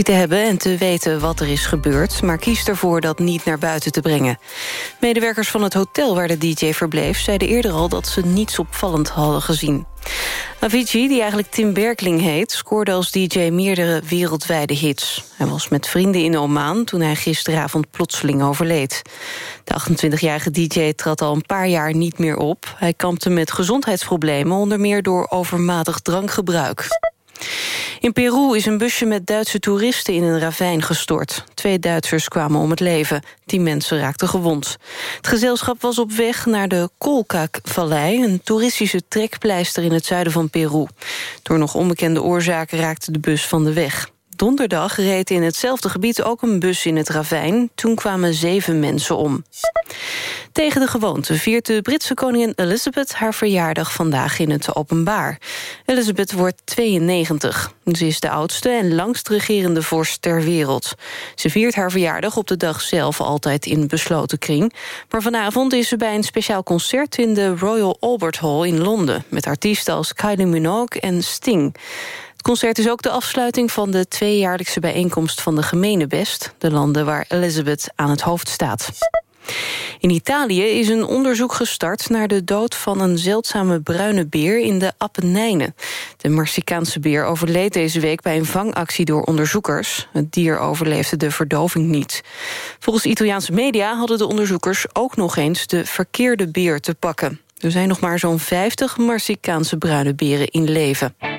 te hebben en te weten wat er is gebeurd... maar kiest ervoor dat niet naar buiten te brengen. Medewerkers van het hotel waar de DJ verbleef... zeiden eerder al dat ze niets opvallend hadden gezien. Avicii, die eigenlijk Tim Berkling heet... scoorde als DJ meerdere wereldwijde hits. Hij was met vrienden in Oman toen hij gisteravond plotseling overleed. De 28-jarige DJ trad al een paar jaar niet meer op. Hij kampte met gezondheidsproblemen... onder meer door overmatig drankgebruik. In Peru is een busje met Duitse toeristen in een ravijn gestort. Twee Duitsers kwamen om het leven. Tien mensen raakten gewond. Het gezelschap was op weg naar de Colca-vallei... een toeristische trekpleister in het zuiden van Peru. Door nog onbekende oorzaken raakte de bus van de weg. Donderdag reed in hetzelfde gebied ook een bus in het ravijn. Toen kwamen zeven mensen om. Tegen de gewoonte viert de Britse koningin Elizabeth... haar verjaardag vandaag in het openbaar. Elizabeth wordt 92. Ze is de oudste en langst regerende vorst ter wereld. Ze viert haar verjaardag op de dag zelf altijd in besloten kring. Maar vanavond is ze bij een speciaal concert... in de Royal Albert Hall in Londen... met artiesten als Kylie Minogue en Sting. Het concert is ook de afsluiting van de tweejaarlijkse bijeenkomst van de Gemeenebest... de landen waar Elizabeth aan het hoofd staat. In Italië is een onderzoek gestart naar de dood van een zeldzame bruine beer in de Appenijnen. De Marsicaanse beer overleed deze week bij een vangactie door onderzoekers. Het dier overleefde de verdoving niet. Volgens Italiaanse media hadden de onderzoekers ook nog eens de verkeerde beer te pakken. Er zijn nog maar zo'n 50 Marsicaanse bruine beren in leven.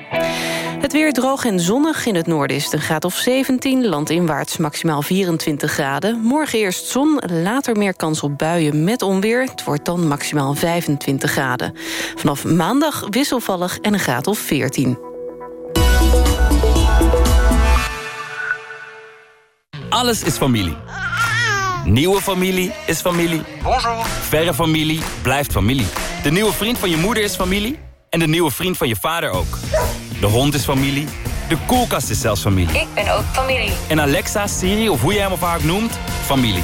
Het weer droog en zonnig. In het noorden is het een graad of 17. Landinwaarts maximaal 24 graden. Morgen eerst zon, later meer kans op buien met onweer. Het wordt dan maximaal 25 graden. Vanaf maandag wisselvallig en een graad of 14. Alles is familie. Nieuwe familie is familie. Bonjour. Verre familie blijft familie. De nieuwe vriend van je moeder is familie. En de nieuwe vriend van je vader ook. De hond is familie. De koelkast is zelfs familie. Ik ben ook familie. En Alexa, Siri of hoe je hem of haar ook noemt, familie.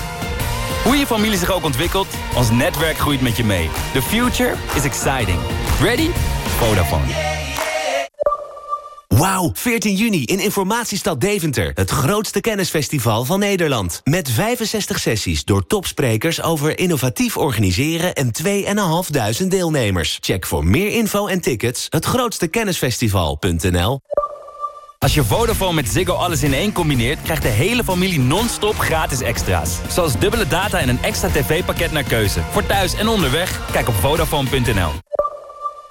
Hoe je familie zich ook ontwikkelt, ons netwerk groeit met je mee. The future is exciting. Ready? Vodafone. Wauw, 14 juni in Informatiestad Deventer. Het grootste kennisfestival van Nederland. Met 65 sessies door topsprekers over innovatief organiseren... en 2.500 deelnemers. Check voor meer info en tickets hetgrootstekennisfestival.nl Als je Vodafone met Ziggo alles in één combineert... krijgt de hele familie non-stop gratis extra's. Zoals dubbele data en een extra tv-pakket naar keuze. Voor thuis en onderweg, kijk op Vodafone.nl.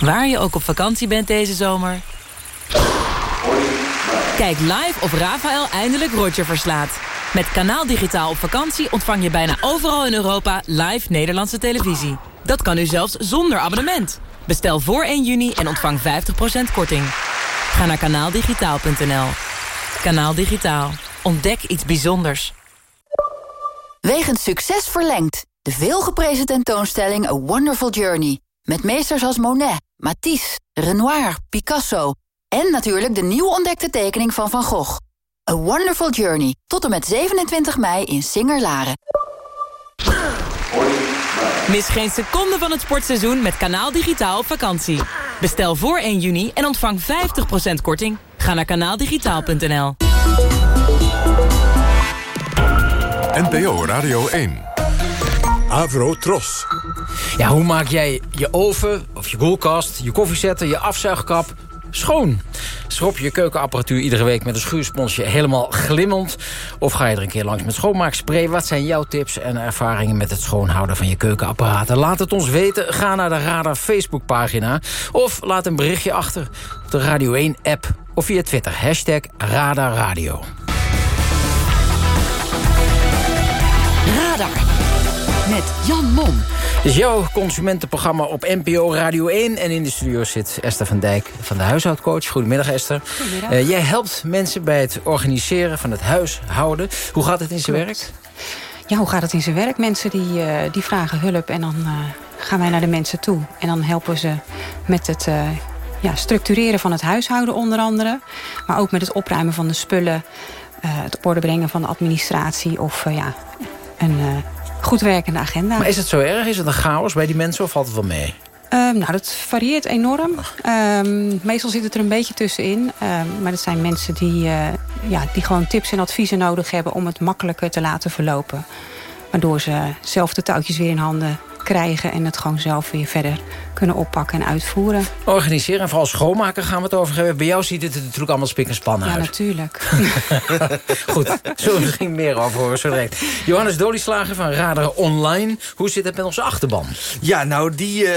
Waar je ook op vakantie bent deze zomer. Kijk live of Rafael eindelijk Roger verslaat. Met Kanaal Digitaal op vakantie ontvang je bijna overal in Europa live Nederlandse televisie. Dat kan u zelfs zonder abonnement. Bestel voor 1 juni en ontvang 50% korting. Ga naar kanaaldigitaal.nl. Kanaal Digitaal. Ontdek iets bijzonders. Wegens succes verlengd. De veelgeprezen tentoonstelling A Wonderful Journey. Met meesters als Monet, Matisse, Renoir, Picasso... en natuurlijk de nieuw ontdekte tekening van Van Gogh. A Wonderful Journey. Tot en met 27 mei in Singer-Laren. Mis geen seconde van het sportseizoen met Kanaal Digitaal op vakantie. Bestel voor 1 juni en ontvang 50% korting. Ga naar kanaaldigitaal.nl. NPO Radio 1. Avro Tros. Ja, hoe maak jij je oven of je koelkast, je koffiezetter, je afzuigkap schoon? Schrop je keukenapparatuur iedere week met een schuursponsje helemaal glimmend? Of ga je er een keer langs met schoonmaakspray? Wat zijn jouw tips en ervaringen met het schoonhouden van je keukenapparaten? Laat het ons weten. Ga naar de Radar Facebookpagina. Of laat een berichtje achter op de Radio 1-app. Of via Twitter. Hashtag Radar Radio. Radar. Met Jan Mom. is jouw consumentenprogramma op NPO Radio 1. En in de studio zit Esther van Dijk van de huishoudcoach. Goedemiddag Esther. Goedemiddag. Uh, jij helpt mensen bij het organiseren van het huishouden. Hoe gaat het in zijn werk? Ja, hoe gaat het in zijn werk? Mensen die, uh, die vragen hulp en dan uh, gaan wij naar de mensen toe. En dan helpen we ze met het uh, ja, structureren van het huishouden onder andere. Maar ook met het opruimen van de spullen. het op orde brengen van de administratie. Of ja, een goed werkende agenda. Maar is het zo erg? Is het een chaos bij die mensen of valt het wel mee? Um, nou, dat varieert enorm. Um, meestal zit het er een beetje tussenin. Um, maar dat zijn mensen die, uh, ja, die gewoon tips en adviezen nodig hebben... om het makkelijker te laten verlopen. Waardoor ze zelf de touwtjes weer in handen krijgen... en het gewoon zelf weer verder kunnen oppakken en uitvoeren. Organiseren en vooral schoonmaken gaan we het over hebben. Bij jou ziet het er natuurlijk allemaal spik en span uit. Ja, natuurlijk. Goed, zullen we misschien meer over horen zo direct. Johannes Dolieslager van Radar Online. Hoe zit het met onze achterban? Ja, nou, die, uh,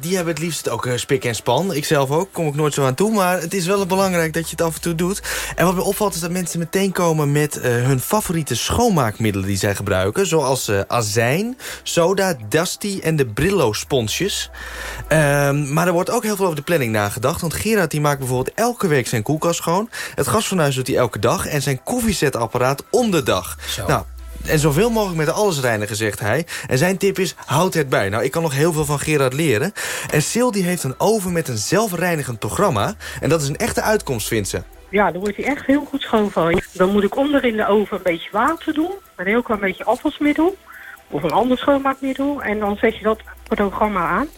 die hebben het liefst ook uh, spik en span. Ik zelf ook, kom ik nooit zo aan toe. Maar het is wel belangrijk dat je het af en toe doet. En wat me opvalt is dat mensen meteen komen met hun favoriete schoonmaakmiddelen die zij gebruiken. Zoals azijn, soda, Dusty en de Brillo-sponsjes. Um, maar er wordt ook heel veel over de planning nagedacht. Want Gerard die maakt bijvoorbeeld elke week zijn koelkast schoon. Het gasfornuis doet hij elke dag. En zijn koffiezetapparaat om de dag. Zo. Nou, en zoveel mogelijk met alles reinigen, zegt hij. En zijn tip is, houd het bij. Nou, ik kan nog heel veel van Gerard leren. En Sil die heeft een oven met een zelfreinigend programma. En dat is een echte uitkomst, vindt ze. Ja, dan wordt hij echt heel goed schoon van. Dan moet ik onder in de oven een beetje water doen. Een heel klein beetje afwasmiddel. Of een ander schoonmaakmiddel. En dan zet je dat programma aan.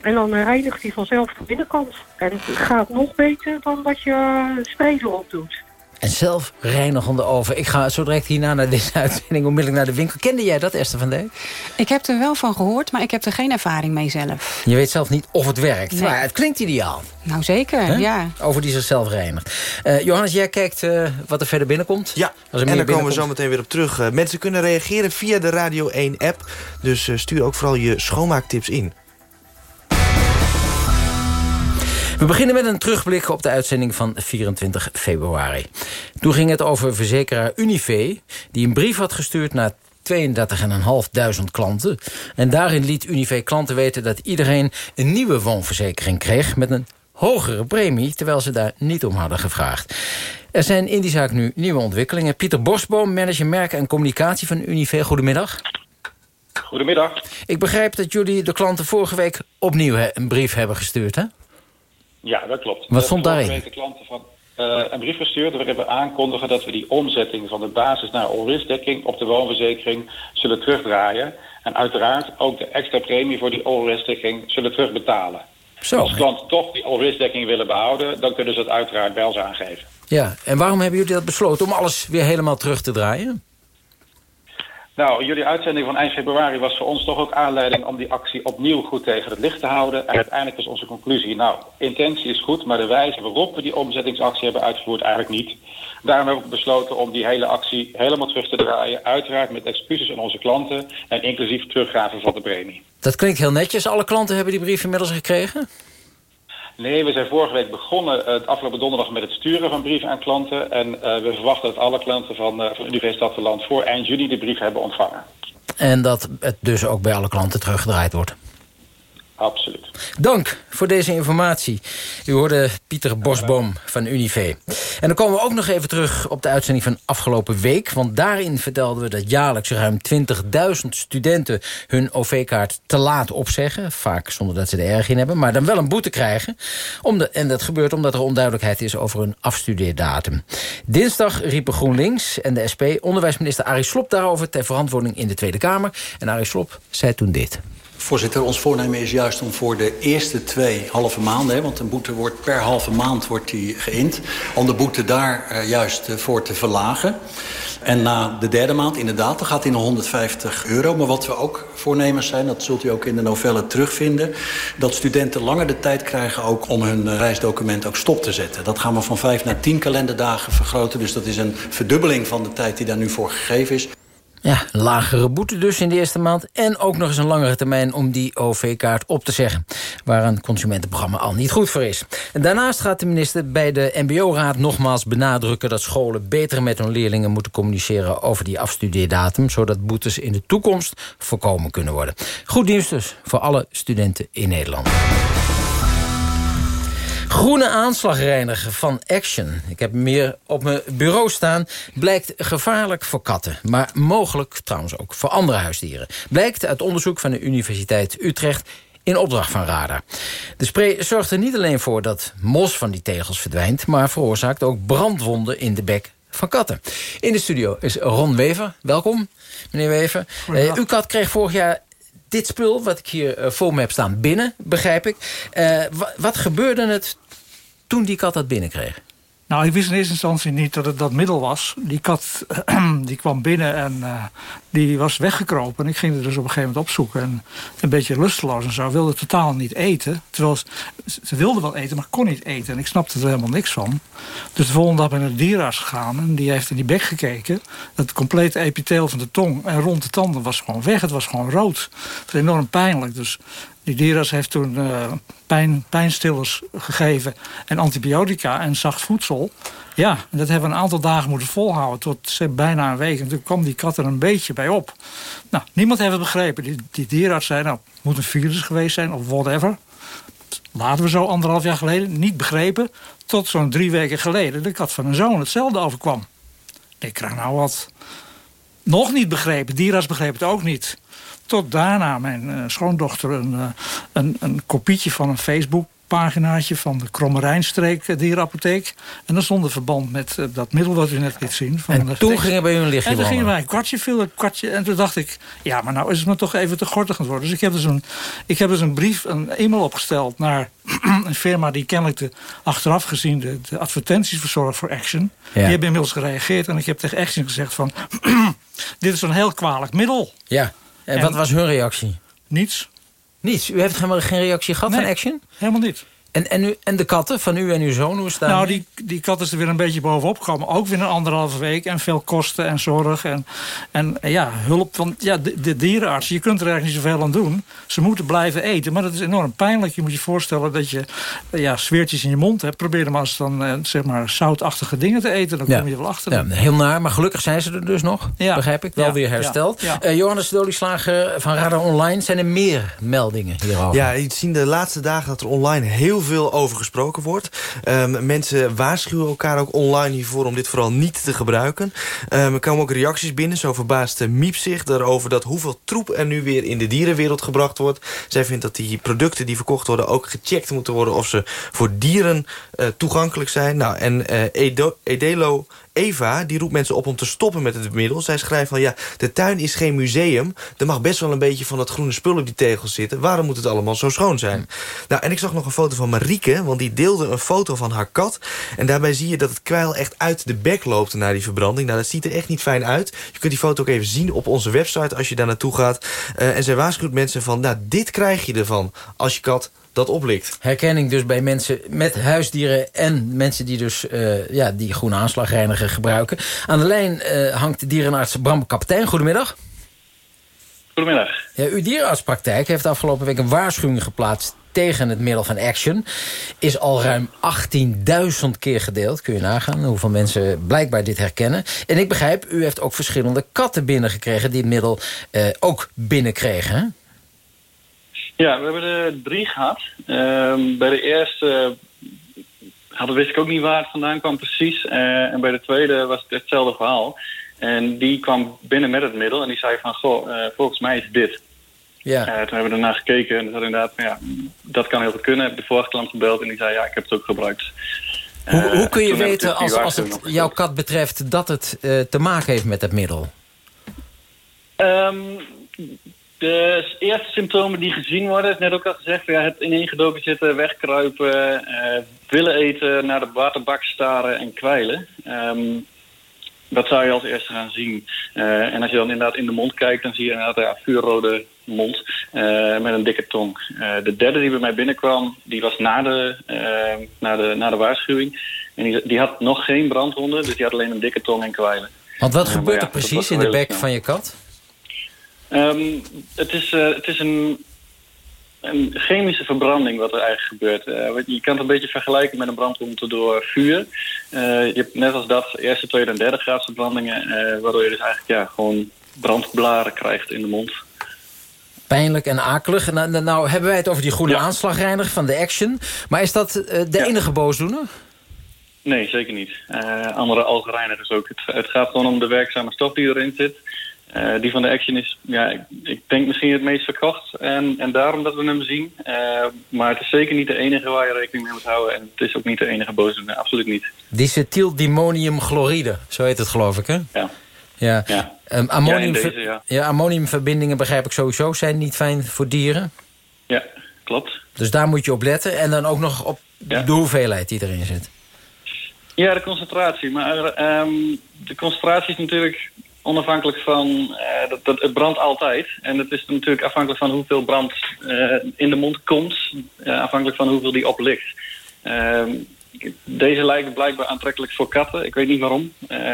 En dan reinigt hij vanzelf de binnenkant. En het gaat nog beter dan dat je spray erop doet. En zelf reinigende oven. Ik ga zo direct hierna naar deze uitzending onmiddellijk naar de winkel. Kende jij dat, Esther van Dijk? Ik heb er wel van gehoord, maar ik heb er geen ervaring mee zelf. Je weet zelf niet of het werkt. Nee. Maar het klinkt ideaal. Nou zeker, ja. Over die zichzelf reinigt. Uh, Johannes, jij kijkt uh, wat er verder binnenkomt? Ja, Als er en daar komen we zo meteen weer op terug. Uh, mensen kunnen reageren via de Radio 1-app. Dus stuur ook vooral je schoonmaaktips in. We beginnen met een terugblik op de uitzending van 24 februari. Toen ging het over verzekeraar Unive... die een brief had gestuurd naar 32.500 klanten. En daarin liet Unive klanten weten dat iedereen een nieuwe woonverzekering kreeg... met een hogere premie, terwijl ze daar niet om hadden gevraagd. Er zijn in die zaak nu nieuwe ontwikkelingen. Pieter Bosboom, manager merken en communicatie van Unive. Goedemiddag. Goedemiddag. Ik begrijp dat jullie de klanten vorige week opnieuw een brief hebben gestuurd, hè? Ja, dat klopt. Wat stond we daarin? hebben de klanten van uh, een brief gestuurd waarin we aankondigen dat we die omzetting van de basis naar all-risk-dekking op de woonverzekering zullen terugdraaien. En uiteraard ook de extra premie voor die all-risk-dekking zullen terugbetalen. Zo, Als klanten toch die all-risk-dekking willen behouden, dan kunnen ze het uiteraard bij ons aangeven. Ja, en waarom hebben jullie dat besloten om alles weer helemaal terug te draaien? Nou, jullie uitzending van eind februari was voor ons toch ook aanleiding om die actie opnieuw goed tegen het licht te houden. En uiteindelijk was onze conclusie, nou, intentie is goed, maar de wijze waarop we die omzettingsactie hebben uitgevoerd eigenlijk niet. Daarom hebben we besloten om die hele actie helemaal terug te draaien. Uiteraard met excuses aan onze klanten en inclusief teruggaven van de premie. Dat klinkt heel netjes. Alle klanten hebben die brief inmiddels gekregen? Nee, we zijn vorige week begonnen uh, het afgelopen donderdag met het sturen van brieven aan klanten. En uh, we verwachten dat alle klanten van, uh, van Universiteit Land voor eind juni de brief hebben ontvangen. En dat het dus ook bij alle klanten teruggedraaid wordt? Absoluut. Dank voor deze informatie. U hoorde Pieter Bosboom van Unive. En dan komen we ook nog even terug op de uitzending van afgelopen week. Want daarin vertelden we dat jaarlijks ruim 20.000 studenten hun OV-kaart te laat opzeggen. Vaak zonder dat ze er erg in hebben. Maar dan wel een boete krijgen. Om en dat gebeurt omdat er onduidelijkheid is over hun afstudeerdatum. Dinsdag riepen GroenLinks en de SP onderwijsminister Arie Slob daarover... ter verantwoording in de Tweede Kamer. En Arie Slob zei toen dit. Voorzitter, ons voornemen is juist om voor de eerste twee halve maanden... Want een boete wordt per halve maand wordt die geïnd... om de boete daar uh, juist uh, voor te verlagen. En na de derde maand, inderdaad, dan gaat hij naar 150 euro. Maar wat we ook voornemens zijn, dat zult u ook in de novelle terugvinden... dat studenten langer de tijd krijgen ook om hun uh, reisdocument ook stop te zetten. Dat gaan we van vijf naar tien kalenderdagen vergroten. Dus dat is een verdubbeling van de tijd die daar nu voor gegeven is. Ja, lagere boete dus in de eerste maand. En ook nog eens een langere termijn om die OV-kaart op te zeggen. Waar een consumentenprogramma al niet goed voor is. En daarnaast gaat de minister bij de MBO-raad nogmaals benadrukken... dat scholen beter met hun leerlingen moeten communiceren over die afstudeerdatum... zodat boetes in de toekomst voorkomen kunnen worden. Goed nieuws dus voor alle studenten in Nederland. Groene aanslagreiniger van Action. Ik heb hem meer op mijn bureau staan. Blijkt gevaarlijk voor katten. Maar mogelijk trouwens ook voor andere huisdieren. Blijkt uit onderzoek van de Universiteit Utrecht in opdracht van Radar. De spray zorgt er niet alleen voor dat mos van die tegels verdwijnt... maar veroorzaakt ook brandwonden in de bek van katten. In de studio is Ron Wever. Welkom, meneer Wever. Uh, uw kat kreeg vorig jaar dit spul, wat ik hier uh, voor me heb staan, binnen, begrijp ik. Uh, wat gebeurde het toen die kat dat binnenkreeg? Nou, ik wist in eerste instantie niet dat het dat middel was. Die kat die kwam binnen en uh, die was weggekropen. En ik ging er dus op een gegeven moment opzoeken. En een beetje lusteloos en zo. Wilde totaal niet eten. Terwijl ze, wilde wel eten, maar kon niet eten. En ik snapte er helemaal niks van. Dus de volgende dag ben ik naar de dierenarts gegaan. En die heeft in die bek gekeken. Het complete epitheel van de tong en rond de tanden was gewoon weg. Het was gewoon rood. Het was enorm pijnlijk. Dus die dierenarts heeft toen uh, pijn, pijnstillers gegeven en antibiotica en zacht voedsel. Ja, dat hebben we een aantal dagen moeten volhouden, tot bijna een week. En toen kwam die kat er een beetje bij op. Nou, niemand heeft het begrepen. Die, die dierenarts zei, nou, moet een virus geweest zijn of whatever. Laten we zo anderhalf jaar geleden, niet begrepen. Tot zo'n drie weken geleden de kat van een zoon hetzelfde overkwam. Ik krijg nou wat. Nog niet begrepen, dierenarts begreep het ook niet. Tot daarna mijn uh, schoondochter een, uh, een, een kopietje van een Facebook paginaatje van de Krommerijnstreek dierenapotheek. En dat stond verband met uh, dat middel wat u net liet zien. Van en de toen gingen bij u een lichtje En toen gingen wij een kwartje viel, een kwartje. En toen dacht ik, ja, maar nou is het me toch even te gortig geworden. Dus ik heb dus een, ik heb dus een brief, een e-mail opgesteld naar een firma die kennelijk de, achteraf gezien de, de advertenties verzorgt voor Action. Ja. Die hebben inmiddels gereageerd en ik heb tegen Action gezegd van, dit is een heel kwalijk middel. Ja. En, en wat was hun reactie? Niets. Niets? U heeft helemaal geen reactie gehad nee, van Action? helemaal niet. En, en, u, en de katten van u en uw zoon, hoe staan Nou, die, die kat is er weer een beetje bovenop gekomen. Ook weer een anderhalve week. En veel kosten en zorg. En, en ja, hulp van ja, de, de dierenarts. Je kunt er eigenlijk niet zoveel aan doen. Ze moeten blijven eten. Maar dat is enorm pijnlijk. Je moet je voorstellen dat je ja, zweertjes in je mond hebt. Probeer dan maar eens dan, eh, zeg maar, zoutachtige dingen te eten. Dan ja. kom je er wel achter. Ja, heel naar, maar gelukkig zijn ze er dus nog. Ja. Begrijp ik. Wel Ja. weer hersteld. Ja. Eh, Johannes Dolieslager van Radar Online. Zijn er meer meldingen hierover? Ja, je ziet de laatste dagen dat er online heel veel over gesproken wordt. Um, mensen waarschuwen elkaar ook online hiervoor om dit vooral niet te gebruiken. Um, er komen ook reacties binnen. Zo verbaast Miep zich erover dat hoeveel troep er nu weer in de dierenwereld gebracht wordt. Zij vindt dat die producten die verkocht worden ook gecheckt moeten worden of ze voor dieren uh, toegankelijk zijn. Nou, en uh, Edelo Eva die roept mensen op om te stoppen met het middel. Zij schrijft van ja, de tuin is geen museum. Er mag best wel een beetje van dat groene spul op die tegels zitten. Waarom moet het allemaal zo schoon zijn? Nou, en ik zag nog een foto van Marieke, want die deelde een foto van haar kat. En daarbij zie je dat het kwijl echt uit de bek loopt naar die verbranding. Nou, dat ziet er echt niet fijn uit. Je kunt die foto ook even zien op onze website als je daar naartoe gaat. Uh, en zij waarschuwt mensen van, nou, dit krijg je ervan als je kat dat oplikt. Herkenning dus bij mensen met huisdieren en mensen die dus uh, ja, die groene aanslagreiniger gebruiken. Aan de lijn uh, hangt de dierenarts Bram Kapitein. Goedemiddag. Goedemiddag. Ja, uw dierenartspraktijk heeft afgelopen week een waarschuwing geplaatst tegen het middel van Action. Is al ruim 18.000 keer gedeeld. Kun je nagaan hoeveel mensen blijkbaar dit herkennen. En ik begrijp, u heeft ook verschillende katten binnengekregen... die het middel uh, ook binnenkregen, hè? Ja, we hebben er drie gehad. Uh, bij de eerste hadden, wist ik ook niet waar het vandaan kwam precies. Uh, en bij de tweede was het hetzelfde verhaal. En die kwam binnen met het middel en die zei van... goh, uh, volgens mij is dit. Ja. Toen hebben we daarna gekeken en dat inderdaad... ja, dat kan heel goed kunnen. Ik heb de vorige klant gebeld en die zei... ja, ik heb het ook gebruikt. Hoe, hoe kun je weten, als, als het jouw kat betreft... dat het te maken heeft met het middel? Um, de eerste symptomen die gezien worden, is net ook al gezegd, ja, het ineengedoken zitten, wegkruipen, uh, willen eten, naar de waterbak staren en kwijlen. Um, dat zou je als eerste gaan zien. Uh, en als je dan inderdaad in de mond kijkt, dan zie je inderdaad een ja, vuurrode mond uh, met een dikke tong. de derde die bij mij binnenkwam, die was na de, na de, na de waarschuwing. En die, die had nog geen brandwonden, dus die had alleen een dikke tong en kwijlen. Want wat Eh, gebeurt er precies in de bek van je kat? Ehm, het, is, eh, het is een, een chemische verbranding wat er eigenlijk gebeurt. Eh, je kan het een beetje vergelijken met een brandwond door vuur. Eh, je hebt net als dat eerste, tweede en derde graadse verbrandingen... waardoor je dus eigenlijk ja, gewoon brandblaren krijgt in de mond. Pijnlijk en akelig. Nou, nou, hebben wij het over die groene aanslagreiniger van de Action. Maar is dat de enige boosdoener? Nee, zeker niet. Andere algereinigers ook. Het, het gaat gewoon om de werkzame stof die erin zit. Eh, die van de Action is, ja, ik, ik denk misschien het meest verkocht. En, en daarom dat we hem zien. Eh, maar het is zeker niet de enige waar je rekening mee moet houden. En het is ook niet de enige boosdoener. Absoluut niet. Dicetyldimoniumchloride, zo heet het geloof ik, hè? Ja. Ja. Ja. Ehm, ammonium, deze, ja. ammoniumverbindingen begrijp ik sowieso zijn niet fijn voor dieren. Ja, klopt. Dus daar moet je op letten. En dan ook nog op de hoeveelheid die erin zit. Ja, de concentratie. Maar ehm, de concentratie is natuurlijk onafhankelijk van... eh, dat, het brandt altijd. En het is natuurlijk afhankelijk van hoeveel brand eh, in de mond komt. eh, afhankelijk van hoeveel die oplicht. Ehm, deze lijken blijkbaar aantrekkelijk voor katten. Ik weet niet waarom.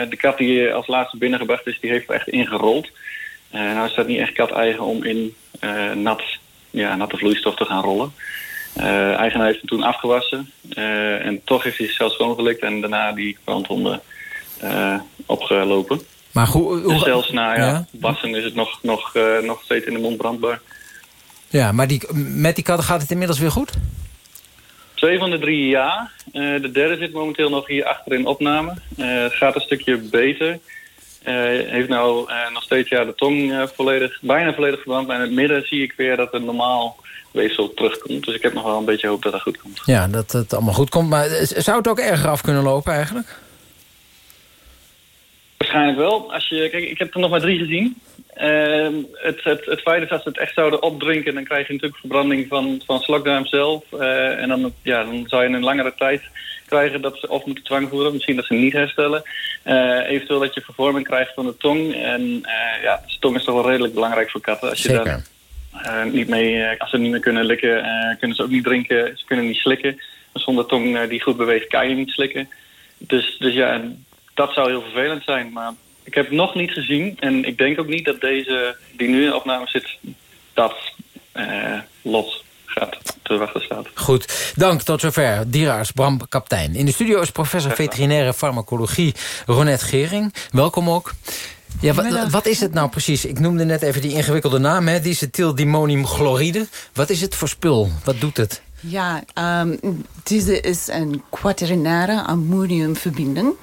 De kat die als laatste binnengebracht is, die heeft er echt ingerold. Nou is dat niet echt kat-eigen om in nat, ja, natte vloeistof te gaan rollen. Eigenaar heeft hem toen afgewassen. en toch heeft hij zichzelf schoongelikt en daarna die brandwonden eh, opgelopen. Maar hoe, hoe- Dus zelfs na ja, Ja? wassen is het nog, nog, eh, nog steeds in de mond brandbaar. Ja, maar die, met die katten gaat het inmiddels weer goed? Twee van de drie ja. Eh, de derde zit momenteel nog hier achter in opname. Het gaat een stukje beter. Heeft nou nog steeds ja, de tong volledig, bijna volledig verbrand. Maar in het midden zie ik weer dat een normaal weefsel terugkomt. Dus ik heb nog wel een beetje hoop dat dat goed komt. Ja, dat het allemaal goed komt. Maar zou het ook erger af kunnen lopen eigenlijk? Waarschijnlijk wel. Als je, kijk, ik heb er nog maar drie gezien. Ehm, het, het, het feit is dat ze het echt zouden opdrinken... dan krijg je natuurlijk verbranding van, van slokdarm zelf. Eh, en dan, ja, dan zou je een langere tijd krijgen dat ze of moeten dwangvoeren. Misschien dat ze niet herstellen. Eh, eventueel dat je vervorming krijgt van de tong. En eh, ja, de tong is toch wel redelijk belangrijk voor katten. Als je Zeker. daar niet mee, als ze niet meer kunnen likken, kunnen ze ook niet drinken. Ze kunnen niet slikken. Zonder tong die goed beweegt, kan je niet slikken. Dus, dus ja, dat zou heel vervelend zijn. Maar ik heb het nog niet gezien. En ik denk ook niet dat deze, die nu in opname zit, dat eh, lot gaat te wachten staat. Goed, dank tot zover. Dierarts Bram Kaptein. In de studio is professor veterinaire farmacologie Ronette Gering. Welkom ook. Ja, wat, is het nou precies? Ik noemde net even die ingewikkelde naam, hè? Dicetyldimoniumchloride. Wat is het voor spul? Wat doet het? Ja, ehm, deze is een quaternaire ammoniumverbinding.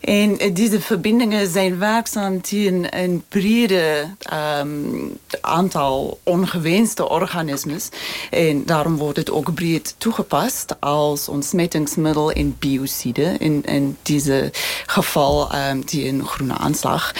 En eh, deze verbindingen zijn werkzaam tegen een brede ehm, aantal ongewenste organismes. En daarom wordt het ook breed toegepast als ontsmettingsmiddel in biocide. In, in deze geval ehm, die een groene aanslag.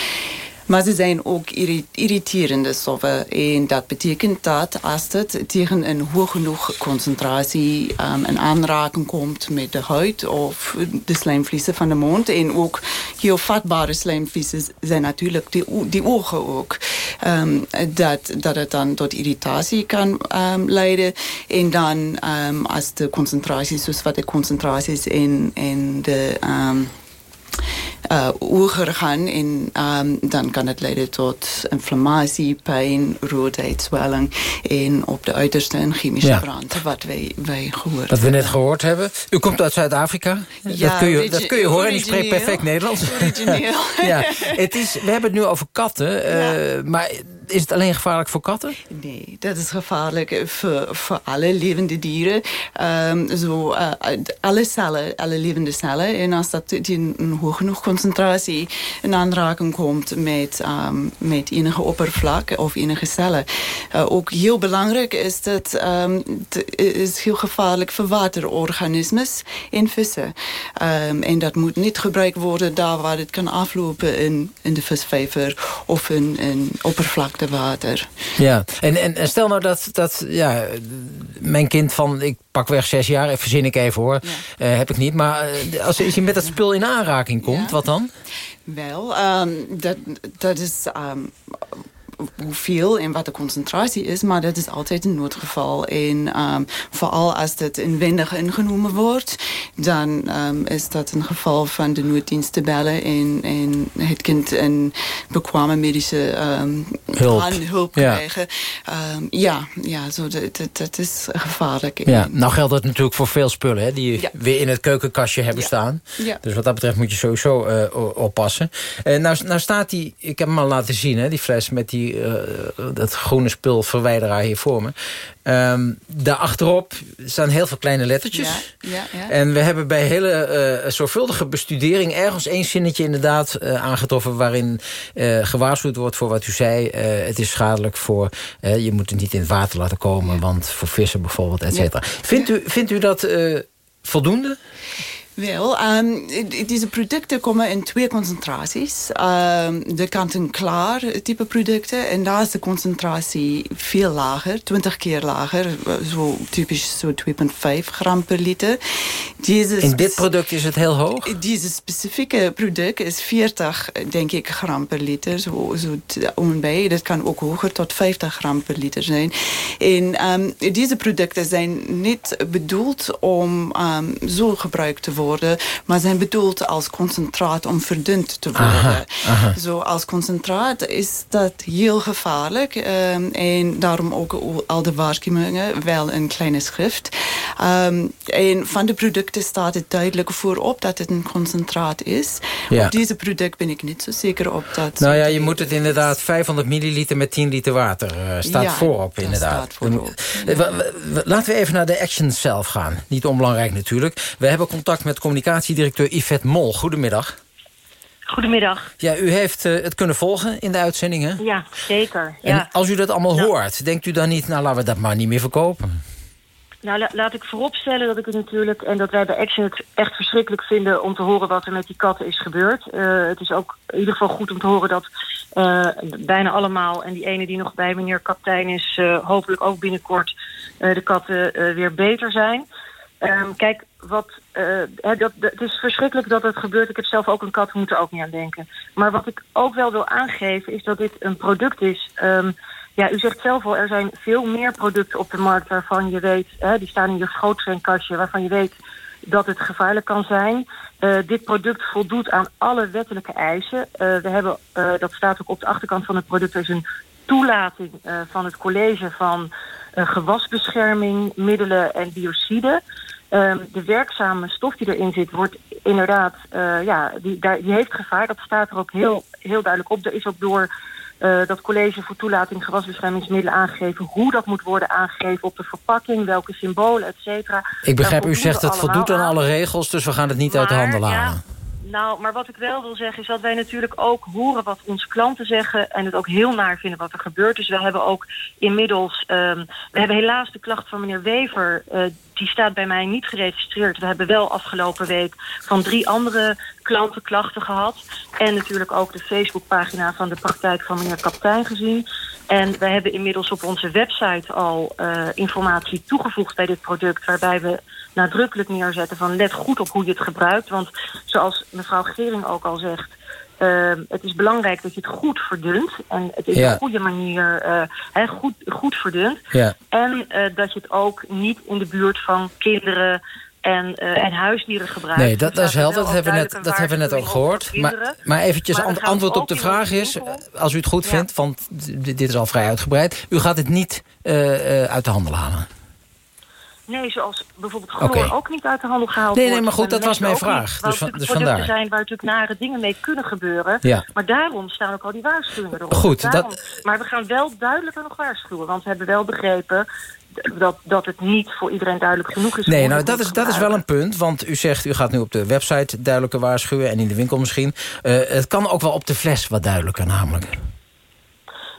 Maar ze zijn ook irri- irriterende stoffen. En dat betekent dat als het tegen een hoog genoeg concentratie um, in aanraking komt met de huid of de slijmvliezen van de mond. En ook heel vatbare slijmvliezen zijn natuurlijk die ogen ook. Um, dat, dat het dan tot irritatie kan um, leiden. En dan um, als de concentraties, dus wat de concentraties in, in de... Uh, hoger gaan. En um, dan kan het leiden tot inflammatie, pijn, roodheid, zwelling. En op de uiterste een chemische Ja. brand, wat wij, wij gehoord Wat we net gehoord hebben. U komt uit Zuid-Afrika. Ja, dat, kun je, dat kun je horen en spreekt origineel. perfect Nederlands. Origineel. ja, het is, we hebben het nu over katten. eh, Maar is het alleen gevaarlijk voor katten? Nee, dat is gevaarlijk voor, voor alle levende dieren. Ehm, zo, eh, alle cellen, alle levende cellen. En als dat in een hoog genoeg concentratie in aanraking komt met, ehm, met enige oppervlak of enige cellen. Eh, ook heel belangrijk is dat ehm, het is heel gevaarlijk voor waterorganismes en vissen. Ehm, en dat moet niet gebruikt worden daar waar het kan aflopen in, in de visvijver of in, in oppervlaktewater. Ja, en, en, en stel nou dat, dat ja, mijn kind van, ik pak weg zes jaar, even verzin ik even hoor, Eh, heb ik niet. Maar eh, als, als je met dat spul in aanraking komt, wat dan? Wel, ehm, dat, dat is... ehm, hoeveel en wat de concentratie is, maar dat is altijd een noodgeval. En um, vooral als het inwendig ingenomen wordt, dan um, is dat een geval van de nooddienst te bellen en, en het kind een bekwame medische um, hulp, hulp ja. krijgen. Ja, ja zo dat, dat, dat is gevaarlijk. Ja, nou geldt dat natuurlijk voor veel spullen hè, die Ja. weer in het keukenkastje hebben Ja. staan. Ja. Dus wat dat betreft moet je sowieso eh, oppassen. Eh, nou, nou staat die, ik heb hem al laten zien, hè, die fles met die, eh, dat groene spul verwijderaar hier voor me. Ehm daarachterop staan heel veel kleine lettertjes. Ja, ja, ja. En we hebben bij hele eh, zorgvuldige bestudering ergens één zinnetje inderdaad eh, aangetroffen... waarin eh, gewaarschuwd wordt voor wat u zei. eh, het is schadelijk voor, eh, je moet het niet in het water laten komen... want voor vissen bijvoorbeeld, et cetera. Vindt, u, vindt u dat eh, voldoende? Wel, ehm, deze producten komen in twee concentraties. Ehm, de kant-en-klaar type producten. En daar is de concentratie veel lager, 20 keer lager. Zo typisch zo 2,5 gram per liter. Deze In dit product is het heel hoog? Deze specifieke product is 40, denk ik, gram per liter. Zo, zo t- om en bij. Dat kan ook hoger, tot 50 gram per liter zijn. En ehm, deze producten zijn niet bedoeld om zo gebruikt te worden... maar zijn bedoeld als concentraat om verdund te worden. Aha, aha. Zo als concentraat is dat heel gevaarlijk. ehm, en daarom ook al de waarschuwingen wel een kleine schrift. Ehm, en van de producten staat het duidelijk voorop dat het een concentraat is. Ja. Op deze product ben ik niet zo zeker op dat. Nou ja, je moet het inderdaad 500 milliliter met 10 liter water. eh, staat Ja, voorop inderdaad. staat voorop. Eh, Laten we even naar de action zelf gaan. Niet onbelangrijk natuurlijk. We hebben contact met communicatiedirecteur Yvette Mol. Goedemiddag. Goedemiddag. Ja, u heeft eh, het kunnen volgen in de uitzending, hè? Ja, zeker. En Ja. als u dat allemaal hoort, denkt u dan niet... nou, laten we dat maar niet meer verkopen? Nou, la- laat ik vooropstellen dat ik het natuurlijk... en dat wij bij Action het echt verschrikkelijk vinden... om te horen wat er met die katten is gebeurd. Eh, het is ook in ieder geval goed om te horen dat eh, bijna allemaal... en die ene die nog bij meneer kaptein is... hopelijk ook binnenkort de katten weer beter zijn. Ehm, kijk, wat, eh, dat, het is verschrikkelijk dat het gebeurt. Ik heb zelf ook een kat, ik moet er ook niet aan denken. Maar wat ik ook wel wil aangeven is dat dit een product is... ehm, ja, u zegt zelf al, er zijn veel meer producten op de markt waarvan je weet, hè, die staan in je schootsvenkastje, waarvan je weet dat het gevaarlijk kan zijn. Eh, dit product voldoet aan alle wettelijke eisen. Eh, we hebben, dat staat ook op de achterkant van het product, er is een toelating van het college van gewasbescherming, middelen en biocide. Ehm, de werkzame stof die erin zit, wordt inderdaad, eh, ja, die, daar, die heeft gevaar. Dat staat er ook heel, heel duidelijk op. Er is ook door eh, dat college voor toelating gewasbeschermingsmiddelen aangegeven hoe dat moet worden aangegeven op de verpakking, welke symbolen, et cetera. Ik begrijp, u zegt het voldoet aan alle regels... dus we gaan het niet uit de handen ja, halen. Nou, maar wat ik wel wil zeggen is dat wij natuurlijk ook horen wat onze klanten zeggen en het ook heel naar vinden wat er gebeurt. Dus we hebben ook inmiddels, ehm, we hebben helaas de klacht van meneer Wever, eh, die staat bij mij niet geregistreerd. We hebben wel afgelopen week van drie andere klanten klachten gehad. En natuurlijk ook de Facebookpagina van de praktijk van meneer Kaptein gezien. En we hebben inmiddels op onze website al eh, informatie toegevoegd bij dit product... waarbij we nadrukkelijk neerzetten van let goed op hoe je het gebruikt. Want zoals mevrouw Gering ook al zegt... eh, het is belangrijk dat je het goed verdunt. En het is Ja. een goede manier hè, goed, goed verdunt. Ja. En eh, dat je het ook niet in de buurt van kinderen en, eh, en huisdieren gebruikt. Nee, dat, dat is staat helder. Dat hebben we net, dat hebben we net ook gehoord. Maar, maar eventjes Maar ant- antwoord op de vraag is... als u het goed Ja. vindt, want dit is al vrij uitgebreid... u gaat het niet uit de handel halen. Nee, zoals bijvoorbeeld chloor ook niet uit de handel gehaald Nee, nee, maar goed, dat was mijn vraag. niet, Dus van- dus vandaar. zijn waar natuurlijk nare dingen mee kunnen gebeuren. Ja. Maar daarom staan ook al die waarschuwingen erop. Goed, Daarom- dat- Maar we gaan wel duidelijker nog waarschuwen. Want we hebben wel begrepen dat, dat het niet voor iedereen duidelijk genoeg is. Nee, nou dat is, dat is wel een punt. Want u zegt, u gaat nu op de website duidelijker waarschuwen... en in de winkel misschien. Eh, het kan ook wel op de fles wat duidelijker namelijk.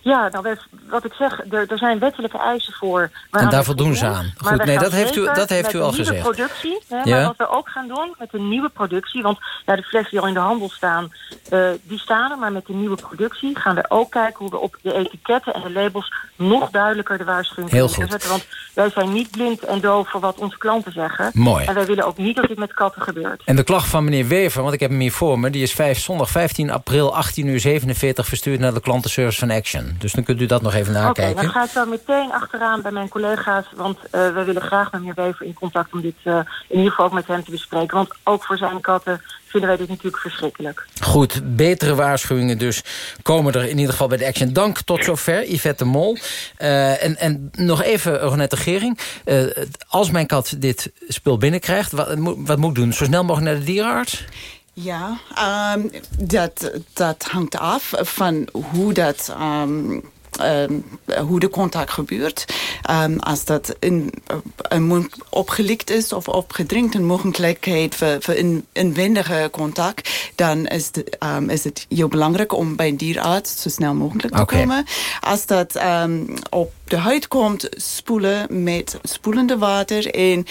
Ja, nou, wij- wat ik zeg, er, er zijn wettelijke eisen voor. En daar voldoen ze aan. Goed, nee, dat heeft u, dat heeft met u de al nieuwe gezegd. productie, hè, Ja. maar wat we ook gaan doen met de nieuwe productie... want ja, de flessen die al in de handel staan, eh, die staan er... maar met de nieuwe productie gaan we ook kijken... hoe we op de etiketten en de labels nog duidelijker de waarschuwing Heel kunnen goed. zetten. Want wij zijn niet blind en doof voor wat onze klanten zeggen. Mooi. En wij willen ook niet dat dit met katten gebeurt. En de klacht van meneer Wever, want ik heb hem hier voor me... die is 5, zondag 15 april 18 uur 47 verstuurd naar de klantenservice van Action. Dus dan kunt u dat nog even Oké, nakijken. dan ga ik dan meteen achteraan bij mijn collega's. Want uh, we willen graag met meneer Wever in contact om dit uh, in ieder geval ook met hem te bespreken. Want ook voor zijn katten vinden wij dit natuurlijk verschrikkelijk. Goed, betere waarschuwingen dus komen er in ieder geval bij de Action. Dank tot zover, Yvette de Mol. Uh, en, en nog even, Ronette Gering. als mijn kat dit spul binnenkrijgt, wat, wat moet ik doen? Zo snel mogelijk naar de dierenarts? Ja, um, dat, dat hangt af van hoe dat... Um, hoe de contact gebeurt. Um, als dat in, uh, opgelikt is of opgedrinkt, een mogelijkheid voor, voor in, inwendige contact, dan is, de, um, is het heel belangrijk om bij een dierarts zo snel mogelijk te okay. komen. Als dat op de huid komt, spoelen met spoelende water en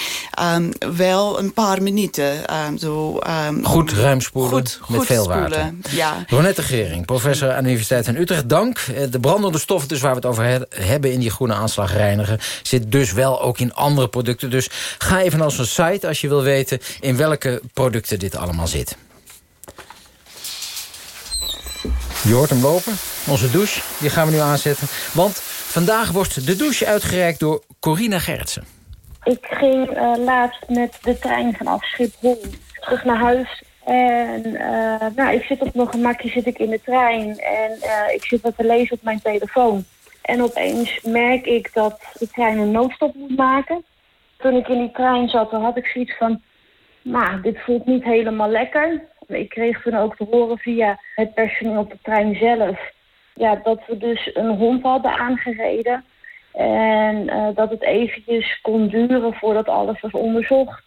um, wel een paar minuten. Um, zo, um, goed ruim spoelen goed, met goed veel spoelen, water. Ja. Ronette Gering, professor aan de Universiteit van Utrecht. Dank. De brandende dus waar we het over he hebben in die groene aanslag reinigen... zit dus wel ook in andere producten. Dus ga even naar onze site als je wil weten... in welke producten dit allemaal zit. Je hoort hem lopen, onze douche. Die gaan we nu aanzetten. Want vandaag wordt de douche uitgereikt door Corina Gerritsen. Ik ging uh, laatst met de trein vanaf Schiphol terug naar huis. En uh, nou, ik zit op mijn gemakje zit ik in de trein. En uh, ik zit wat te lezen op mijn telefoon. En opeens merk ik dat de trein een noodstop moet maken. Toen ik in die trein zat, had ik zoiets van... Nou, dit voelt niet helemaal lekker. Ik kreeg toen ook te horen via het personeel op de trein zelf... Ja, dat we dus een hond hadden aangereden. En uh, dat het eventjes kon duren voordat alles was onderzocht.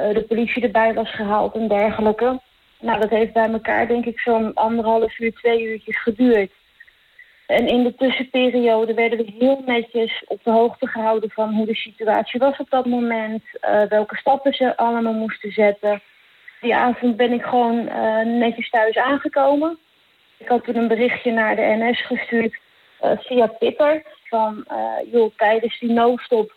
Uh, de politie erbij was gehaald en dergelijke. Nou, dat heeft bij elkaar denk ik zo'n anderhalf uur, twee uurtjes geduurd. En in de tussenperiode werden we heel netjes op de hoogte gehouden van hoe de situatie was op dat moment. Uh, welke stappen ze allemaal moesten zetten. Die avond ben ik gewoon uh, netjes thuis aangekomen. Ik had toen een berichtje naar de NS gestuurd via Twitter. Van, joh, tijdens die noodstop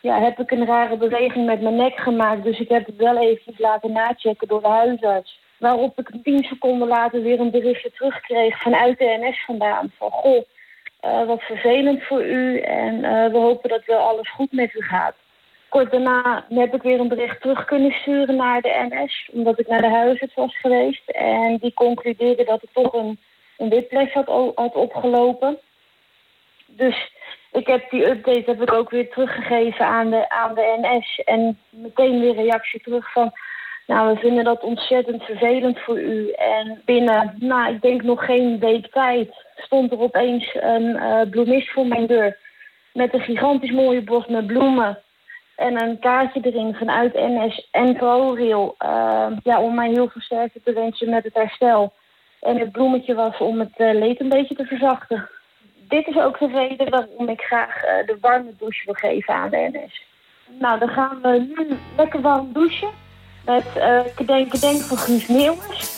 ja, heb ik een rare beweging met mijn nek gemaakt. Dus ik heb het wel eventjes laten nachecken door de huisarts. Waarop ik tien seconden later weer een berichtje terugkreeg vanuit de NS vandaan. Van, goh, uh, wat vervelend voor u en we hopen dat wel alles goed met u gaat. Kort daarna heb ik weer een bericht terug kunnen sturen naar de NS. Omdat ik naar de huisarts was geweest. En die concludeerde dat ik toch een, een had, had opgelopen. Dus ik heb die update heb ik ook weer teruggegeven aan de, NS. En meteen weer reactie terug van... Nou, we vinden dat ontzettend vervelend voor u. En binnen, nou, ik denk nog geen week tijd... stond er opeens een uh, bloemist voor mijn deur. Met een gigantisch mooie bos met bloemen. En een kaartje erin vanuit NS en ProRail. Uh, ja, om mij heel veel sterkte te wensen met het herstel. En het bloemetje was om het uh, leed een beetje te verzachten dit is ook de reden waarom ik graag uh, de warme douche wil geven aan de NS. Nou, dan gaan we nu lekker warm douchen met uh, Kedenk Kedenk van Guus Meeuwers.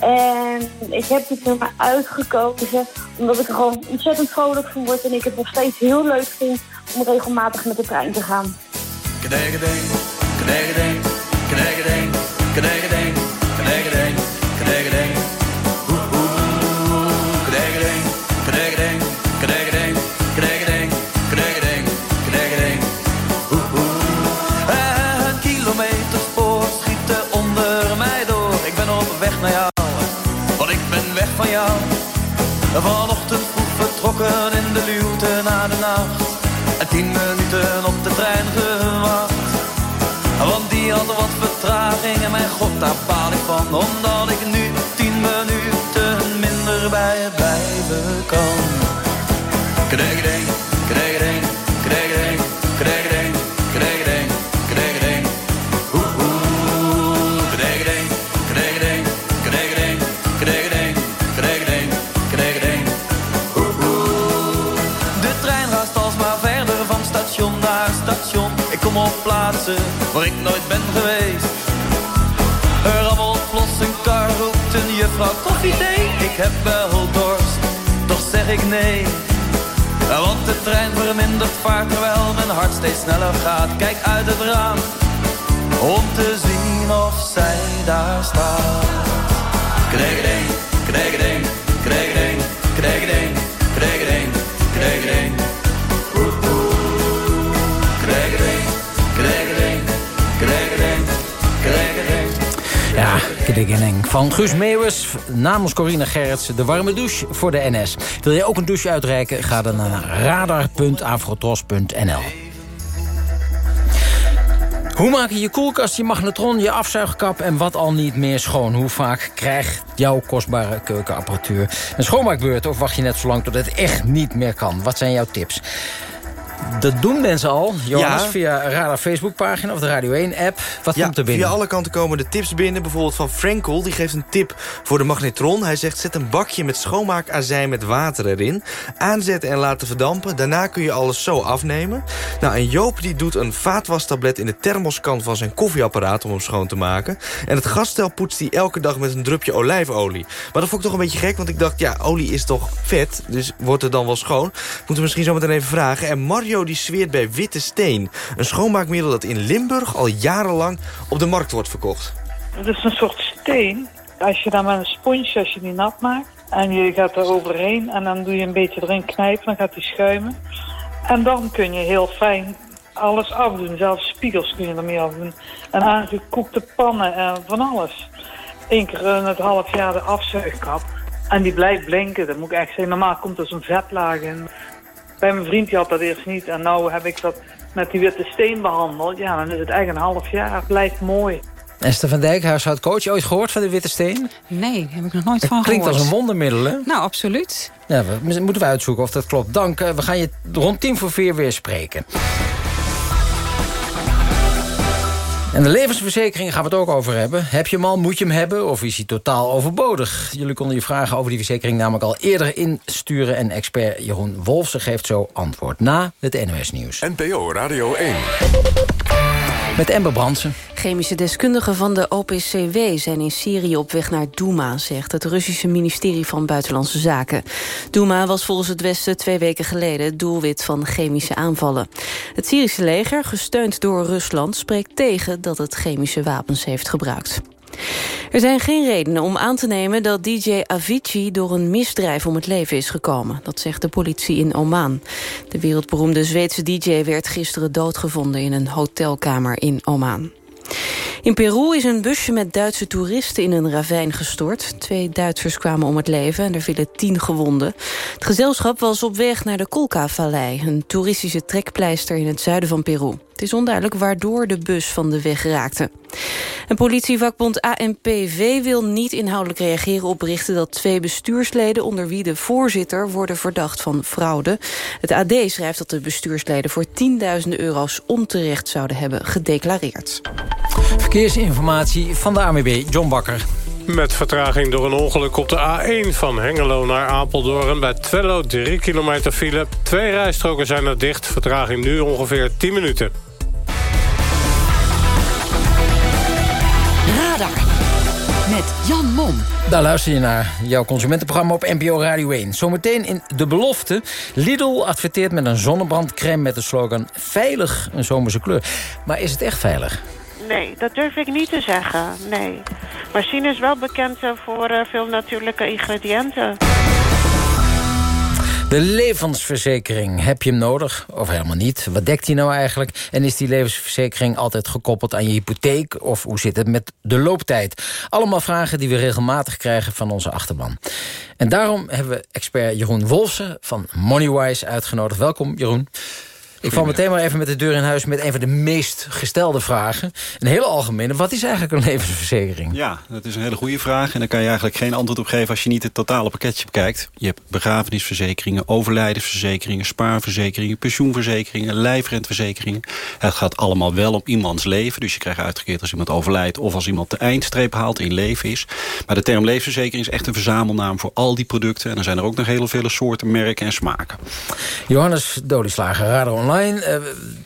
En ik heb dit nummer uitgekozen omdat ik er gewoon ontzettend vrolijk van word en ik het nog steeds heel leuk vind om regelmatig met de trein te gaan. Kedenk, kedenk, kedenk, kedenk, En tien minuten op de trein gewacht. Want die had wat vertraging en mijn god daar baal ik van. Omdat ik nu tien minuten minder bij blijven kan. Juffrouw koffie. Ik heb wel dorst, toch zeg ik nee. Want de trein vermindert vaart terwijl mijn hart steeds sneller gaat. Kijk uit het raam om te zien of zij daar staat. Kregeding, kregeding, Beginning van Guus Meeuwis. Namens Corine Gerrits de warme douche voor de NS. Wil je ook een douche uitreiken? Ga dan naar radar.afrotros.nl. Hoe maak je je koelkast, je magnetron, je afzuigkap en wat al niet meer schoon? Hoe vaak krijgt jouw kostbare keukenapparatuur een schoonmaakbeurt... of wacht je net zo lang tot het echt niet meer kan? Wat zijn jouw tips? Dat doen mensen al, Jonas, Ja. via Radar Facebookpagina of de Radio 1-app. Wat ja, komt er binnen? Via alle kanten komen de tips binnen. Bijvoorbeeld van Frankel, die geeft een tip voor de magnetron. Hij zegt, zet een bakje met schoonmaakazijn met water erin. Aanzetten en laten verdampen. Daarna kun je alles zo afnemen. Nou, en Joop die doet een vaatwastablet in de thermoskan van zijn koffieapparaat... om hem schoon te maken. En het gasstel poetst hij elke dag met een drupje olijfolie. Maar dat vond ik toch een beetje gek, want ik dacht... ja, olie is toch vet, dus wordt het dan wel schoon? Moeten we misschien zo meteen even vragen. En Mario die zweert bij Witte Steen. Een schoonmaakmiddel dat in Limburg al jarenlang op de markt wordt verkocht. Het is een soort steen. Als je dan met een sponsje, als je die nat maakt... en je gaat er overheen en dan doe je een beetje erin knijpen... dan gaat die schuimen. En dan kun je heel fijn alles afdoen. Zelfs spiegels kun je ermee afdoen. En aangekoekte pannen en van alles. Eén keer in het half jaar de afzuigkap. En die blijft blinken, dat moet ik echt zeggen. Normaal komt er zo'n vetlaag in. Bij mijn vriend die had dat eerst niet. En nu heb ik dat met die witte steen behandeld. Ja, dan is het echt een half jaar. Blijft mooi. Esther van Dijk, huishoudcoach. Ooit gehoord van de witte steen? Nee, heb ik nog nooit van Het klinkt gehoord. als een wondermiddel, hè? Nou, absoluut. Ja, we, moeten we uitzoeken of dat klopt. Dank. Eh, We gaan je rond tien voor vier weer spreken. En de levensverzekering gaan we het ook over hebben. Heb je hem al, moet je hem hebben of is hij totaal overbodig? Jullie konden je vragen over die verzekering namelijk al eerder insturen... en expert Jeroen Wolfsen geeft zo antwoord na het NOS Nieuws. NPO Radio 1. Met Ember Brandsen. Chemische deskundigen van de OPCW zijn in Syrië op weg naar Douma, zegt het Russische ministerie van Buitenlandse Zaken. Douma was volgens het Westen twee weken geleden doelwit van chemische aanvallen. Het Syrische leger, gesteund door Rusland, spreekt tegen dat het chemische wapens heeft gebruikt. Er zijn geen redenen om aan te nemen dat DJ Avicii door een misdrijf om het leven is gekomen. Dat zegt de politie in Oman. De wereldberoemde Zweedse DJ werd gisteren doodgevonden in een hotelkamer in Oman. In Peru is een busje met Duitse toeristen in een ravijn gestort. Twee Duitsers kwamen om het leven en er vielen tien gewonden. Het gezelschap was op weg naar de Colca-vallei... een toeristische trekpleister in het zuiden van Peru. Het is onduidelijk waardoor de bus van de weg raakte. En politievakbond ANPV wil niet inhoudelijk reageren op berichten... dat twee bestuursleden, onder wie de voorzitter, worden verdacht van fraude. Het AD schrijft dat de bestuursleden voor tienduizenden euro's onterecht zouden hebben gedeclareerd. Verkeersinformatie van de ANWB, John Bakker. Met vertraging door een ongeluk op de A1 van Hengelo naar Apeldoorn. Bij Twello 3 kilometer file. Twee rijstroken zijn er dicht. Vertraging nu ongeveer 10 minuten. Met Jan Mom. Daar luister je naar jouw consumentenprogramma op NPO Radio 1. Zometeen in De Belofte. Lidl adverteert met een zonnebrandcrème met de slogan... veilig een zomerse kleur. Maar is het echt veilig? Nee, dat durf ik niet te zeggen. Nee. Maar China is wel bekend eh, voor eh, veel natuurlijke ingrediënten. De levensverzekering, heb je hem nodig? Of helemaal niet? Wat dekt die nou eigenlijk? En is die levensverzekering altijd gekoppeld aan je hypotheek? Of hoe zit het met de looptijd? Allemaal vragen die we regelmatig krijgen van onze achterban. En daarom hebben we expert Jeroen Wolfsen van Moneywise uitgenodigd. Welkom Jeroen. Ik val meteen maar even met de deur in huis met een van de meest gestelde vragen. Een hele algemene. Wat is eigenlijk een levensverzekering? Ja, dat is een hele goede vraag. En daar kan je eigenlijk geen antwoord op geven als je niet het totale pakketje bekijkt. Je hebt begrafenisverzekeringen, overlijdensverzekeringen, spaarverzekeringen, pensioenverzekeringen, lijfrentverzekeringen. Het gaat allemaal wel om iemands leven. Dus je krijgt uitgekeerd als iemand overlijdt of als iemand de eindstreep haalt in leven is. Maar de term levensverzekering is echt een verzamelnaam voor al die producten. En er zijn er ook nog hele vele soorten, merken en smaken. Johannes Dolieslager, Radar Online. Uh,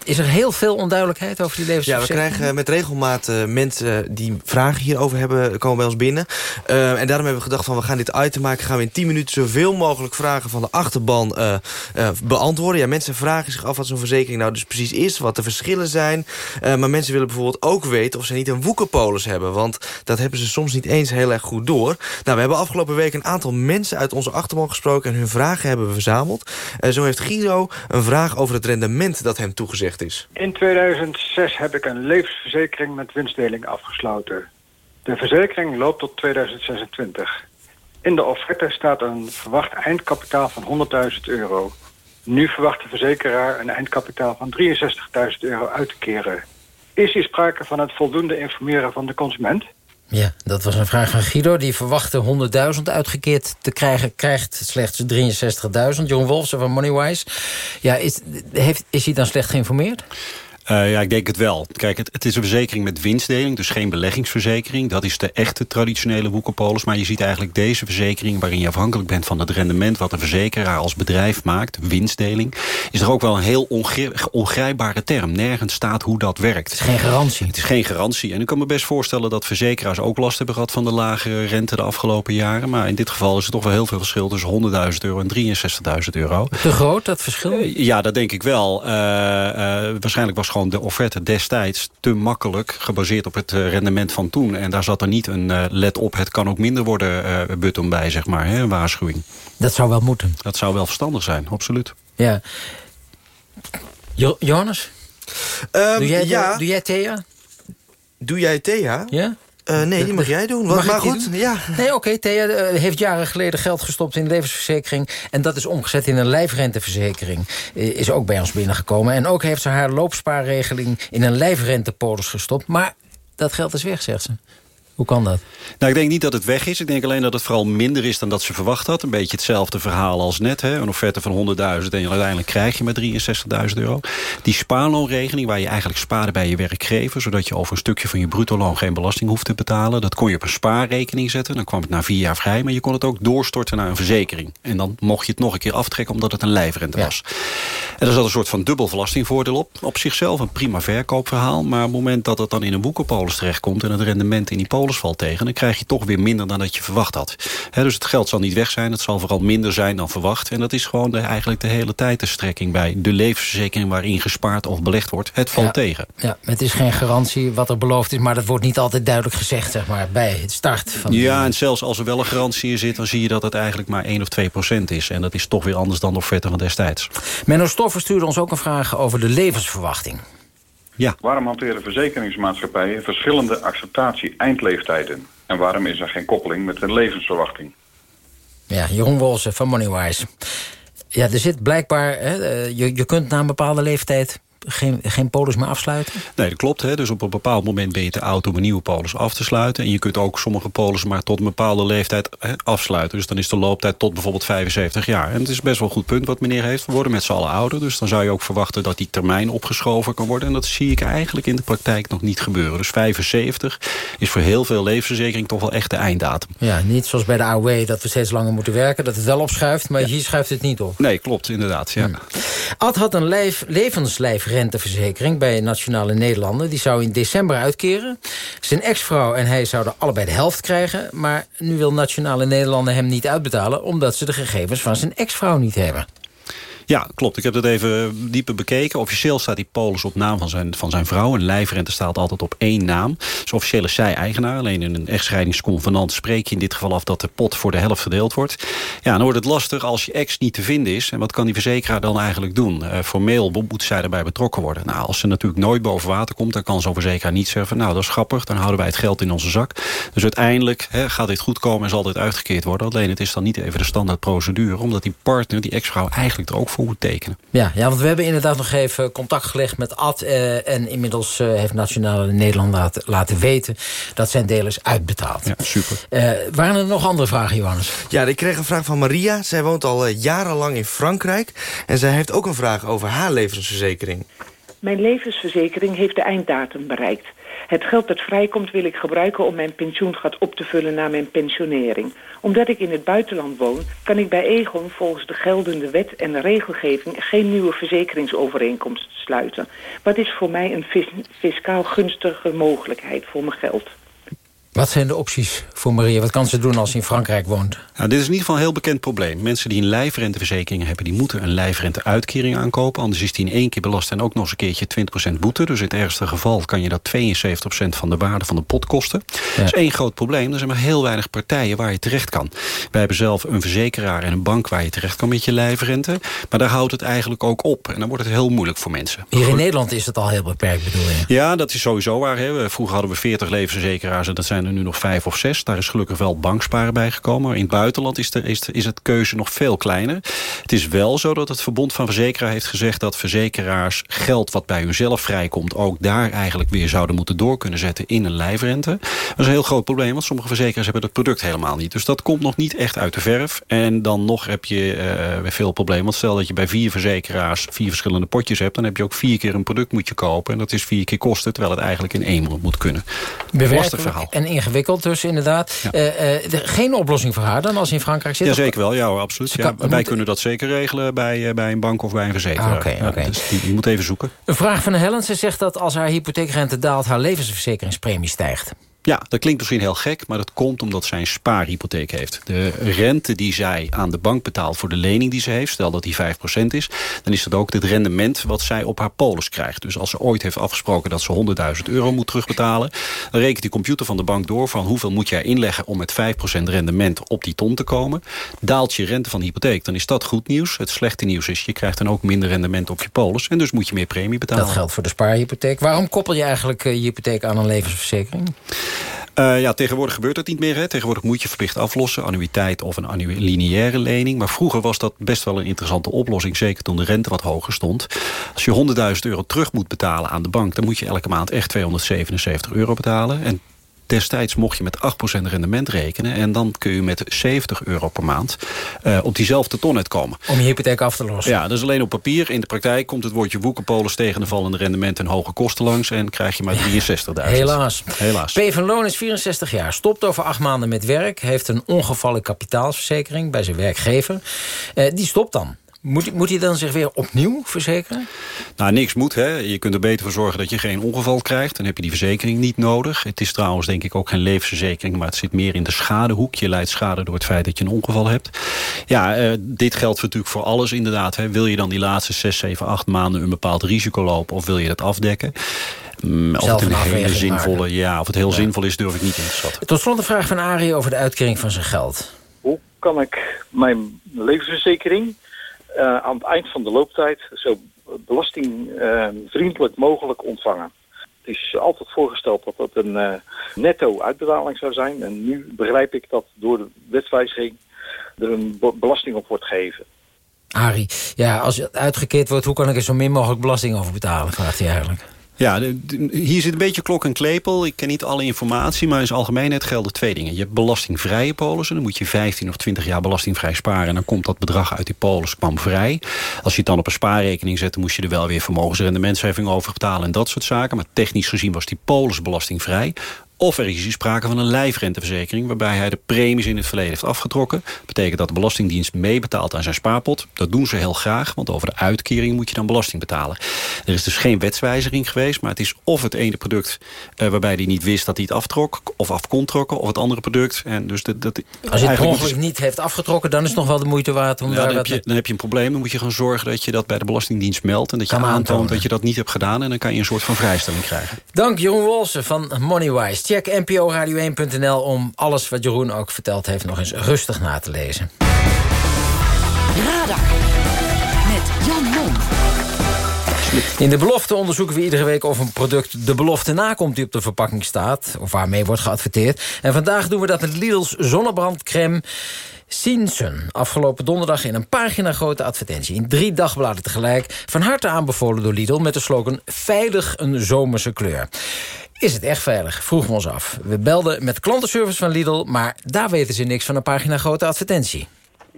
is er heel veel onduidelijkheid over die Ja, we levensverzekering? krijgen met regelmaat uh, mensen die vragen hierover hebben, komen bij ons binnen. Uh, en daarom hebben we gedacht van we gaan dit item maken. Gaan we in 10 minuten zoveel mogelijk vragen van de achterban beantwoorden. Ja, mensen vragen zich af wat zo'n verzekering nou dus precies is. Wat de verschillen zijn. maar mensen willen bijvoorbeeld ook weten of ze niet een woekerpolis hebben. Want dat hebben ze soms niet eens heel erg goed door. Nou, we hebben afgelopen week een aantal mensen uit onze achterban gesproken. En hun vragen hebben we verzameld. zo heeft Guido een vraag over het rendement dat hem toegezegd is. In 2006 heb ik een levensverzekering met winstdeling afgesloten. De verzekering loopt tot 2026. In de offerte staat een verwacht eindkapitaal van 100.000 euro. Nu verwacht de verzekeraar een eindkapitaal van 63.000 euro uit te keren. Is hier sprake van het voldoende informeren van de consument? Ja, dat was een vraag van Guido. Die verwachtte 100.000 uitgekeerd te krijgen. Krijgt slechts 63.000. Jeroen Wolfsen van Moneywise. Ja, is, heeft, is hij dan slecht geïnformeerd? Uh, ja, ik denk het wel. Kijk, het, het, is een verzekering met winstdeling, dus geen beleggingsverzekering. Dat is de echte traditionele woekerpolis. Maar je ziet eigenlijk deze verzekering, waarin je afhankelijk bent van het rendement wat een verzekeraar als bedrijf maakt, winstdeling, is er ook wel een heel ongrijpbare term. Nergens staat hoe dat werkt. Het is geen garantie. Het is geen garantie. En ik kan me best voorstellen dat verzekeraars ook last hebben gehad van de lagere rente de afgelopen jaren. Maar in dit geval is er toch wel heel veel verschil tussen 100.000 euro en 63.000 euro. Te groot, dat verschil? Uh, ja, dat denk ik wel. Uh, waarschijnlijk was gewoon de offerte destijds te makkelijk gebaseerd op het eh, rendement van toen. En daar zat er niet een uh, let op, het kan ook minder worden uh, button bij, zeg maar, hè, een waarschuwing. Dat zou wel moeten. Dat zou wel verstandig zijn, absoluut. Ja. Jo Johannes? Um, doe, jij, ja. doe jij Thea? Doe jij Thea? Ja? Uh, nee, die mag jij doen. Wat, mag maar goed, doen? ja. Nee, oké. Okay, Thea uh, heeft jaren geleden geld gestopt in de levensverzekering. En dat is omgezet in een lijfrenteverzekering. Uh, is ook bij ons binnengekomen. En ook heeft ze haar loopspaarregeling in een lijfrentepolis gestopt. Maar dat geld is weg, zegt ze. Hoe kan dat? Nou, ik denk niet dat het weg is. Ik denk alleen dat het vooral minder is dan dat ze verwacht had. Een beetje hetzelfde verhaal als net. Hè? Een offerte van 100.000 en uiteindelijk krijg je maar 63.000 euro. Die spaarloonregeling waar je eigenlijk spaarde bij je werkgever... zodat je over een stukje van je bruto loon geen belasting hoeft te betalen... dat kon je op een spaarrekening zetten. Dan kwam het na vier jaar vrij. Maar je kon het ook doorstorten naar een verzekering. En dan mocht je het nog een keer aftrekken omdat het een lijfrente was. Ja. En er zat een soort van dubbel belastingvoordeel op. Op zichzelf een prima verkoopverhaal. Maar op het moment dat het dan in een boekenpolis terechtkomt... en het rendement in die polis valt tegen... dan krijg je toch weer minder dan dat je verwacht had. He, dus het geld zal niet weg zijn. Het zal vooral minder zijn dan verwacht. En dat is gewoon de, eigenlijk de hele tijd de strekking... bij de levensverzekering waarin gespaard of belegd wordt. Het valt ja, tegen. Ja, het is geen garantie wat er beloofd is... maar dat wordt niet altijd duidelijk gezegd zeg maar, bij het start. Van ja, de... en zelfs als er wel een garantie in zit... dan zie je dat het eigenlijk maar 1 of 2 procent is. En dat is toch weer anders dan de offerte van destijds. Menno Stoffer stuurde ons ook een vraag over de levensverwachting. Ja. Waarom hanteren verzekeringsmaatschappijen verschillende acceptatie-eindleeftijden? En waarom is er geen koppeling met een levensverwachting? Ja, Jeroen Wolse van Moneywise. Ja, er zit blijkbaar... Hè, je, je kunt na een bepaalde leeftijd geen, geen polis meer afsluiten? Nee, dat klopt. Hè. Dus op een bepaald moment ben je te oud om een nieuwe polis af te sluiten. En je kunt ook sommige polissen maar tot een bepaalde leeftijd hè, afsluiten. Dus dan is de looptijd tot bijvoorbeeld 75 jaar. En het is best wel een goed punt wat meneer heeft. We worden met z'n allen ouder. Dus dan zou je ook verwachten dat die termijn opgeschoven kan worden. En dat zie ik eigenlijk in de praktijk nog niet gebeuren. Dus 75 is voor heel veel levensverzekering toch wel echt de einddatum. Ja, niet zoals bij de AOW dat we steeds langer moeten werken. Dat het wel opschuift, maar ja. hier schuift het niet op. Nee, klopt, inderdaad. Ja. Hmm. Ad had een lijf, levenslijf renteverzekering bij Nationale Nederlanden. Die zou in december uitkeren. Zijn ex-vrouw en hij zouden allebei de helft krijgen. Maar nu wil Nationale Nederlanden hem niet uitbetalen... omdat ze de gegevens van zijn ex-vrouw niet hebben. Ja, klopt. Ik heb dat even dieper bekeken. Officieel staat die polis op naam van zijn, van zijn vrouw. Een lijfrente staat altijd op één naam. Dus officieel is zij eigenaar. Alleen in een echtscheidingsconvenant spreek je in dit geval af... dat de pot voor de helft verdeeld wordt. Ja, dan wordt het lastig als je ex niet te vinden is. En wat kan die verzekeraar dan eigenlijk doen? Uh, formeel moet zij erbij betrokken worden. Nou, als ze natuurlijk nooit boven water komt... dan kan zo'n verzekeraar niet zeggen nou, dat is grappig, dan houden wij het geld in onze zak. Dus uiteindelijk gaat dit goed komen en zal dit uitgekeerd worden. Alleen het is dan niet even de standaard procedure... omdat die partner, die ex-vrouw, eigenlijk er ook voor moet tekenen. Ja, ja, want we hebben inderdaad nog even contact gelegd met Ad. Uh, en inmiddels uh, heeft Nationale Nederland laten, laten weten dat zijn deel is uitbetaald. Ja, super. Uh, waren er nog andere vragen, Johannes? Ja, ik kreeg een vraag van Maria. Zij woont al jarenlang in Frankrijk. En zij heeft ook een vraag over haar levensverzekering. Mijn levensverzekering heeft de einddatum bereikt. Het geld dat vrijkomt wil ik gebruiken om mijn pensioengat op te vullen na mijn pensionering. Omdat ik in het buitenland woon, kan ik bij Egon volgens de geldende wet en regelgeving geen nieuwe verzekeringsovereenkomst sluiten. Wat is voor mij een fis fiscaal gunstige mogelijkheid voor mijn geld? Wat zijn de opties voor Maria? Wat kan ze doen als ze in Frankrijk woont? Nou, dit is in ieder geval een heel bekend probleem. Mensen die een lijfrenteverzekering hebben... die moeten een lijfrenteuitkering aankopen. Anders is die in één keer belast en ook nog eens een keertje 20% boete. Dus in het ergste geval kan je dat 72% van de waarde van de pot kosten. Ja. Dat is één groot probleem. Er zijn maar heel weinig partijen waar je terecht kan. Wij hebben zelf een verzekeraar en een bank waar je terecht kan met je lijfrente. Maar daar houdt het eigenlijk ook op. En dan wordt het heel moeilijk voor mensen. Hier in Nederland is het al heel beperkt, bedoel je? Ja, dat is sowieso waar. Hè. Vroeger hadden we 40 levensverzekeraars en dat zijn zijn er nu nog vijf of zes. Daar is gelukkig wel banksparen bij gekomen. In het buitenland is, de, is, is het keuze nog veel kleiner. Het is wel zo dat het Verbond van Verzekeraar heeft gezegd... dat verzekeraars geld wat bij hunzelf vrijkomt... ook daar eigenlijk weer zouden moeten door kunnen zetten in een lijfrente. Dat is een heel groot probleem, want sommige verzekeraars hebben dat product helemaal niet. Dus dat komt nog niet echt uit de verf. En dan nog heb je uh, weer veel problemen. Want stel dat je bij vier verzekeraars vier verschillende potjes hebt... dan heb je ook vier keer een product moet je kopen. En dat is vier keer kosten, terwijl het eigenlijk in één moet kunnen. Lastig verhaal. En ingewikkeld dus inderdaad. Ja. Uh, uh, geen oplossing voor haar dan als in Frankrijk zit? Ja, zeker wel. Ja, absoluut. Ja, wij moet... kunnen dat zeker regelen bij, bij een bank of bij een verzekeraar. Ah, okay, okay. dus die, die moet even zoeken. Een vraag van Helen. Ze zegt dat als haar hypotheekrente daalt... haar levensverzekeringspremie stijgt. Ja, dat klinkt misschien heel gek, maar dat komt omdat zij een spaarhypotheek heeft. De rente die zij aan de bank betaalt voor de lening die ze heeft... stel dat die 5% is, dan is dat ook het rendement wat zij op haar polis krijgt. Dus als ze ooit heeft afgesproken dat ze 100.000 euro moet terugbetalen... dan rekent die computer van de bank door van hoeveel moet jij inleggen... om met 5% rendement op die ton te komen. Daalt je rente van de hypotheek, dan is dat goed nieuws. Het slechte nieuws is, je krijgt dan ook minder rendement op je polis... en dus moet je meer premie betalen. Dat geldt voor de spaarhypotheek. Waarom koppel je eigenlijk je hypotheek aan een levensverzekering? Uh, ja, tegenwoordig gebeurt dat niet meer. Hè. Tegenwoordig moet je verplicht aflossen, annuïteit of een lineaire lening. Maar vroeger was dat best wel een interessante oplossing, zeker toen de rente wat hoger stond. Als je 100.000 euro terug moet betalen aan de bank, dan moet je elke maand echt 277 euro betalen. En Destijds mocht je met 8% rendement rekenen. En dan kun je met 70 euro per maand uh, op diezelfde ton uitkomen. Om je hypotheek af te lossen. Ja, dat is alleen op papier. In de praktijk komt het woordje woekerpolis tegen de vallende rendement en hoge kosten langs. En krijg je maar 63.000. Helaas. Helaas. P. van Loon is 64 jaar. Stopt over acht maanden met werk. Heeft een ongevallen kapitaalsverzekering bij zijn werkgever. Uh, die stopt dan. Moet, moet hij dan zich weer opnieuw verzekeren? Nou, niks moet. Hè. Je kunt er beter voor zorgen dat je geen ongeval krijgt. Dan heb je die verzekering niet nodig. Het is trouwens denk ik ook geen levensverzekering... maar het zit meer in de schadehoek. Je leidt schade door het feit dat je een ongeval hebt. Ja, uh, dit geldt natuurlijk voor alles inderdaad. Hè. Wil je dan die laatste 6, 7, 8 maanden een bepaald risico lopen... of wil je dat afdekken? Mm, of het een hele zinvolle, ja, of het heel ja. zinvol is, durf ik niet in te schatten. Tot slot de vraag van Arie over de uitkering van zijn geld. Hoe kan ik mijn levensverzekering uh, aan het eind van de looptijd zo belastingvriendelijk mogelijk ontvangen. Het is altijd voorgesteld dat dat een uh, netto uitbetaling zou zijn. En nu begrijp ik dat door de wetswijziging er een belasting op wordt gegeven. Arie, ja, als het uitgekeerd wordt, hoe kan ik er zo min mogelijk belasting over betalen, vraagt hij eigenlijk. Ja, hier zit een beetje klok en klepel. Ik ken niet alle informatie, maar in zijn algemeenheid gelden twee dingen. Je hebt belastingvrije polissen. Dan moet je 15 of 20 jaar belastingvrij sparen... en dan komt dat bedrag uit die polis kwam vrij. Als je het dan op een spaarrekening zet... dan moest je er wel weer vermogensrendementsheffing over betalen... en dat soort zaken. Maar technisch gezien was die polis belastingvrij. Of er is hier sprake van een lijfrenteverzekering... waarbij hij de premies in het verleden heeft afgetrokken. Dat betekent dat de Belastingdienst meebetaalt aan zijn spaarpot. Dat doen ze heel graag, want over de uitkering moet je dan belasting betalen. Er is dus geen wetswijziging geweest... maar het is of het ene product uh, waarbij hij niet wist dat hij het aftrok... of af kon trokken, of het andere product. En dus dat, dat, Als je het ongeluk niet heeft afgetrokken... dan is het nog wel de moeite waard om ja, daar... Dan heb, je, dan heb je een probleem. Dan moet je gaan zorgen dat je dat bij de Belastingdienst meldt... en dat je aantoont dat je dat niet hebt gedaan... en dan kan je een soort van vrijstelling krijgen. Dank Jeroen Wolsen van Moneywise. Check nporadio1.nl om alles wat Jeroen ook verteld heeft... nog eens rustig na te lezen. Radar met Jan Mom. In de belofte onderzoeken we iedere week of een product de belofte nakomt die op de verpakking staat. Of waarmee wordt geadverteerd. En vandaag doen we dat met Lidl's zonnebrandcreme Sinsun. Afgelopen donderdag in een pagina grote advertentie. In drie dagbladen tegelijk. Van harte aanbevolen door Lidl met de slogan veilig een zomerse kleur. Is het echt veilig? Vroegen we ons af. We belden met klantenservice van Lidl, maar daar weten ze niks van een pagina grote advertentie.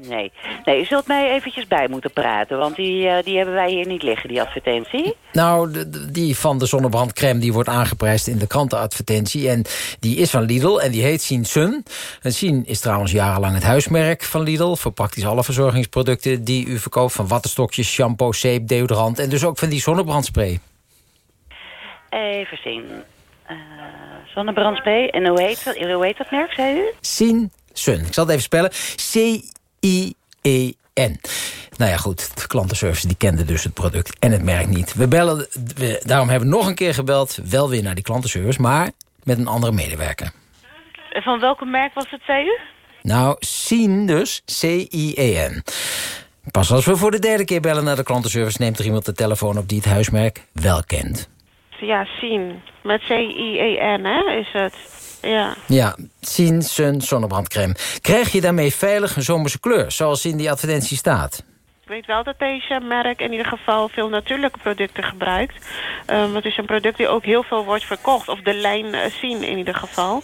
Nee. nee, je zult mij eventjes bij moeten praten, want die, uh, die hebben wij hier niet liggen, die advertentie. Nou, de, de, die van de zonnebrandcreme die wordt aangeprijsd in de krantenadvertentie. En die is van Lidl en die heet Sien Sun. En Sien is trouwens jarenlang het huismerk van Lidl... voor praktisch alle verzorgingsproducten die u verkoopt... van wattenstokjes, shampoo, zeep, deodorant en dus ook van die zonnebrandspray. Even zien. Uh, zonnebrandspray. En hoe heet, dat, hoe heet dat merk, zei u? Sien Sun. Ik zal het even spellen. C-I-E-N. Nou ja, goed, de klantenservice die kende dus het product en het merk niet. We bellen, we, daarom hebben we nog een keer gebeld, wel weer naar die klantenservice... maar met een andere medewerker. Van welke merk was het, zei u? Nou, Sien dus, C-I-E-N. Pas als we voor de derde keer bellen naar de klantenservice... neemt er iemand de telefoon op die het huismerk wel kent. Ja, Sien. Met C-I-E-N, hè, is het. Ja. Ja, Sien Sun zonnebrandcrème. Krijg je daarmee veilig een zomerse kleur, zoals in die advertentie staat? Ik weet wel dat deze merk in ieder geval veel natuurlijke producten gebruikt. Um, het is een product die ook heel veel wordt verkocht. Of de lijn uh, zien in ieder geval.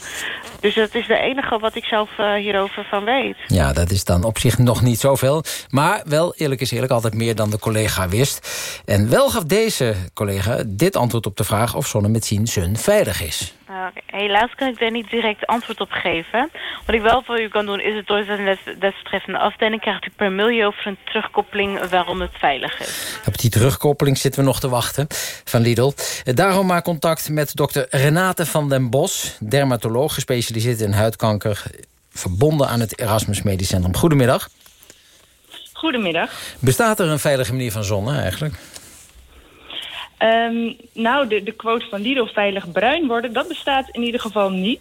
Dus dat is de enige wat ik zelf uh, hierover van weet. Ja, dat is dan op zich nog niet zoveel. Maar wel, eerlijk is eerlijk, altijd meer dan de collega wist. En wel gaf deze collega dit antwoord op de vraag... of zonne met veilig is. Uh, helaas kan ik daar niet direct antwoord op geven. Wat ik wel voor u kan doen is het door een desbetreffende afdeling... krijgt u per mail over een terugkoppeling waarom het veilig is. Op die terugkoppeling zitten we nog te wachten van Lidl. Daarom maar contact met dokter Renate van den Bos... dermatoloog gespecialiseerd in huidkanker... verbonden aan het Erasmus Medisch Centrum. Goedemiddag. Goedemiddag. Bestaat er een veilige manier van zonne eigenlijk? Um, nou, de, de quote van Lidl veilig bruin worden, dat bestaat in ieder geval niet.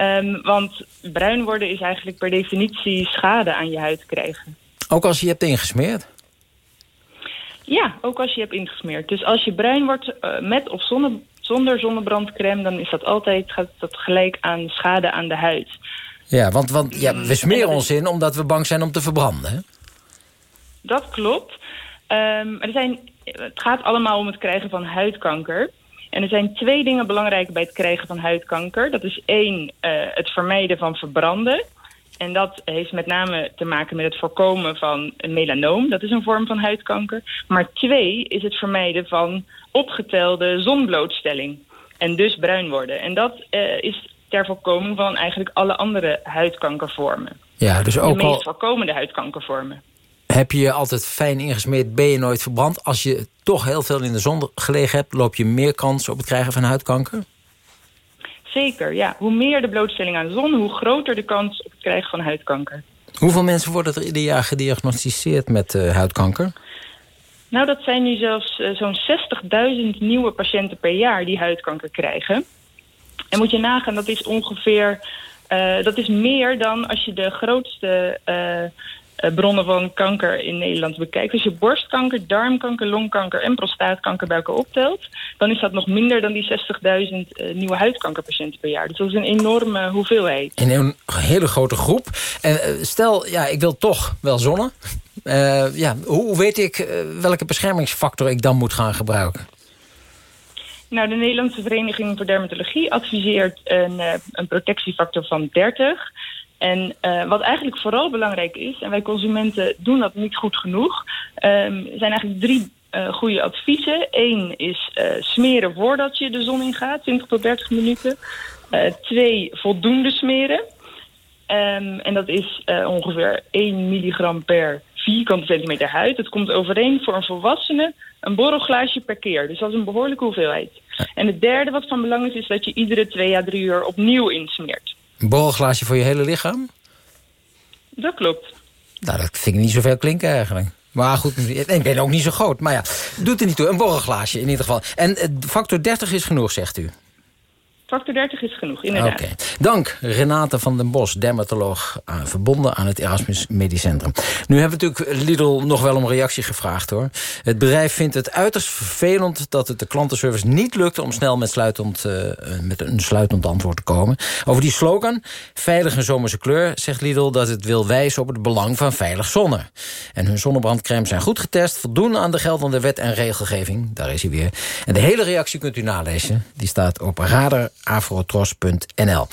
Um, want bruin worden is eigenlijk per definitie schade aan je huid krijgen. Ook als je je hebt ingesmeerd? Ja, ook als je hebt ingesmeerd. Dus als je bruin wordt uh, met of zonne, zonder zonnebrandcrème... dan is dat altijd, gaat dat gelijk aan schade aan de huid. Ja, want, want ja, we smeren ons in omdat we bang zijn om te verbranden, hè? Dat klopt. Um, er zijn het gaat allemaal om het krijgen van huidkanker. En er zijn twee dingen belangrijk bij het krijgen van huidkanker. Dat is één, uh, het vermijden van verbranden. En dat heeft met name te maken met het voorkomen van een melanoom. Dat is een vorm van huidkanker. Maar twee is het vermijden van opgetelde zonblootstelling. En dus bruin worden. En dat uh, is ter voorkoming van eigenlijk alle andere huidkankervormen. Ja, dus ook De meest al... voorkomende huidkankervormen. Heb je je altijd fijn ingesmeerd, ben je nooit verbrand. Als je toch heel veel in de zon gelegen hebt... loop je meer kans op het krijgen van huidkanker? Zeker, ja. Hoe meer de blootstelling aan de zon... hoe groter de kans op het krijgen van huidkanker. Hoeveel mensen worden er ieder jaar gediagnosticeerd met uh, huidkanker? Nou, dat zijn nu zelfs uh, zo'n 60.000 nieuwe patiënten per jaar... die huidkanker krijgen. En moet je nagaan, dat is ongeveer... Uh, dat is meer dan als je de grootste bronnen van kanker in Nederland bekijkt. Als je borstkanker, darmkanker, longkanker en prostaatkanker bij elkaar optelt... dan is dat nog minder dan die 60.000 uh, nieuwe huidkankerpatiënten per jaar. Dus dat is een enorme hoeveelheid. In een hele grote groep. En uh, stel, ja, ik wil toch wel zonne. Uh, ja, hoe weet ik welke beschermingsfactor ik dan moet gaan gebruiken? Nou, de Nederlandse Vereniging voor Dermatologie adviseert een, een protectiefactor van 30... En uh, wat eigenlijk vooral belangrijk is, en wij consumenten doen dat niet goed genoeg, um, zijn eigenlijk drie uh, goede adviezen. Eén is uh, smeren voordat je de zon ingaat, 20 tot 30 minuten. twee, voldoende smeren. Um, en dat is ongeveer 1 milligram per vierkante centimeter huid. Het komt overeen voor een volwassene een borrelglaasje per keer. Dus dat is een behoorlijke hoeveelheid. En het derde wat van belang is, is dat je iedere twee à drie uur opnieuw insmeert. Een borrelglaasje voor je hele lichaam? Dat klopt. Nou, dat vind ik niet zoveel klinken eigenlijk. Maar goed, ik ben ook niet zo groot. Maar ja, doet er niet toe. Een borrelglaasje in ieder geval. En factor 30 is genoeg, zegt u? Factor 30 is genoeg, inderdaad. Oké. Dank, Renate van den Bos, dermatoloog... Uh, verbonden aan het Erasmus Medisch Centrum. Nu hebben we natuurlijk Lidl nog wel om reactie gevraagd, hoor. Het bedrijf vindt het uiterst vervelend... dat het de klantenservice niet lukt om snel met, sluitend, uh, met een sluitend antwoord te komen. Over die slogan, veilig een zomerse kleur... zegt Lidl dat het wil wijzen op het belang van veilig zonne. En hun zonnebrandcrèmes zijn goed getest... voldoen aan de geldende wet en regelgeving. Daar is hij weer. En de hele reactie kunt u nalezen. Die staat op radar afrotros.nl.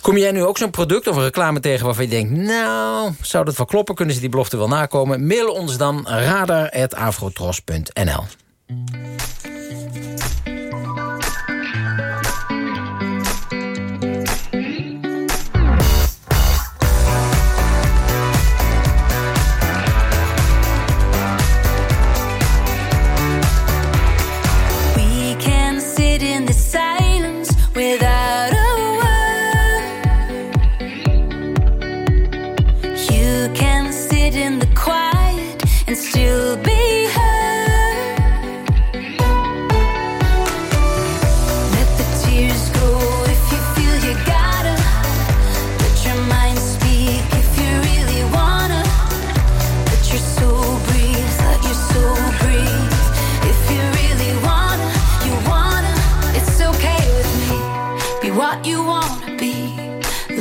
Kom jij nu ook zo'n product of een reclame tegen waarvan je denkt... nou, zou dat wel kloppen? Kunnen ze die belofte wel nakomen? Mail ons dan radar.afrotros.nl.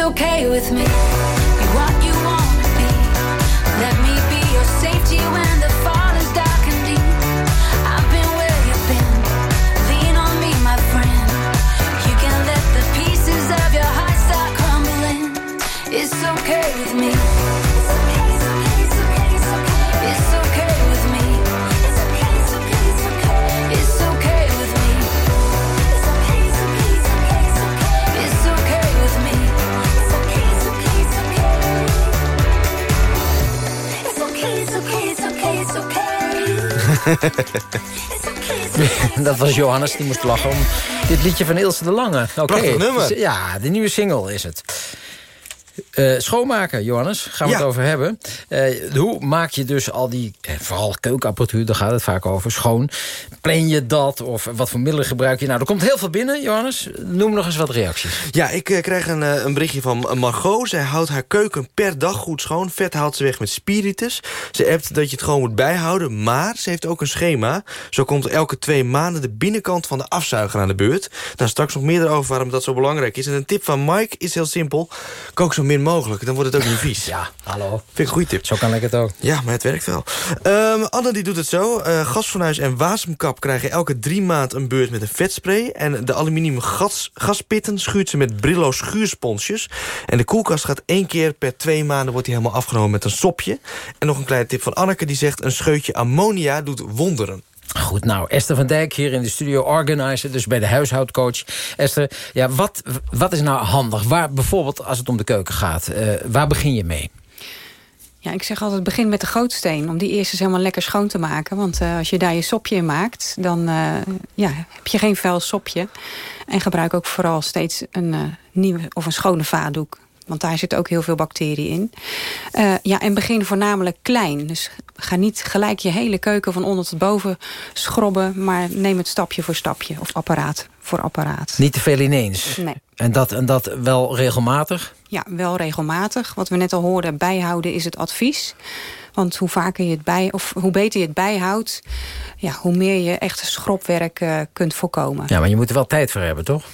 Okay with me. Dat was Johannes, die moest lachen om dit liedje van Ilse de Lange. Oké. Prachtig nummer. Dus, Ja, de nieuwe single is het. Eh, schoonmaken, Johannes, gaan we Ja. het over hebben. Eh, hoe maak je dus al die, eh, vooral keukenapparatuur, daar gaat het vaak over, schoon. Plan je dat of wat voor middelen gebruik je? Nou, er komt heel veel binnen, Johannes. Noem nog eens wat reacties. Ja, ik krijg een, een berichtje van Margot. Zij houdt haar keuken per dag goed schoon. Vet haalt ze weg met spiritus. Ze appt dat je het gewoon moet bijhouden. Maar ze heeft ook een schema. Zo komt elke twee maanden de binnenkant van de afzuiger aan de beurt. Nou, straks nog meer erover waarom dat zo belangrijk is. En een tip van Mike is heel simpel. Kook zo min mogelijk, dan wordt het ook niet vies. Ja, hallo. Vind ik een goede tip. Zo kan ik het ook. Ja, maar het werkt wel. Ehm, Anne die doet het zo. Eh gasfornuis en wasemkap krijgen elke drie maand een beurt met een vetspray. En de aluminium gas, gaspitten schuurt ze met Brillo schuursponsjes. En de koelkast gaat één keer per twee maanden wordt die helemaal afgenomen met een sopje. En nog een kleine tip van Anneke die zegt... een scheutje ammonia doet wonderen. Goed, nou, Esther van Dijk hier in de studio organizer, dus bij de huishoudcoach. Esther, ja, wat, wat is nou handig? Waar bijvoorbeeld, als het om de keuken gaat, eh, waar begin je mee? Ja, ik zeg altijd begin met de gootsteen. Om die eerst eens helemaal lekker schoon te maken. Want eh, als je daar je sopje in maakt, dan eh, ja, heb je geen vuil sopje. En gebruik ook vooral steeds een nieuwe of een schone vaatdoek. Want daar zit ook heel veel bacteriën in. Eh, ja, en begin voornamelijk klein. Dus ga niet gelijk je hele keuken van onder tot boven schrobben. Maar neem het stapje voor stapje. Of apparaat voor apparaat. Niet te veel ineens. Nee. En dat, en dat wel regelmatig? Ja, wel regelmatig. Wat we net al hoorden, bijhouden is het advies. Want hoe vaker je het bij, of hoe beter je het bijhoudt, ja, hoe meer je echt schrobwerk eh, kunt voorkomen. Ja, maar je moet er wel tijd voor hebben, toch?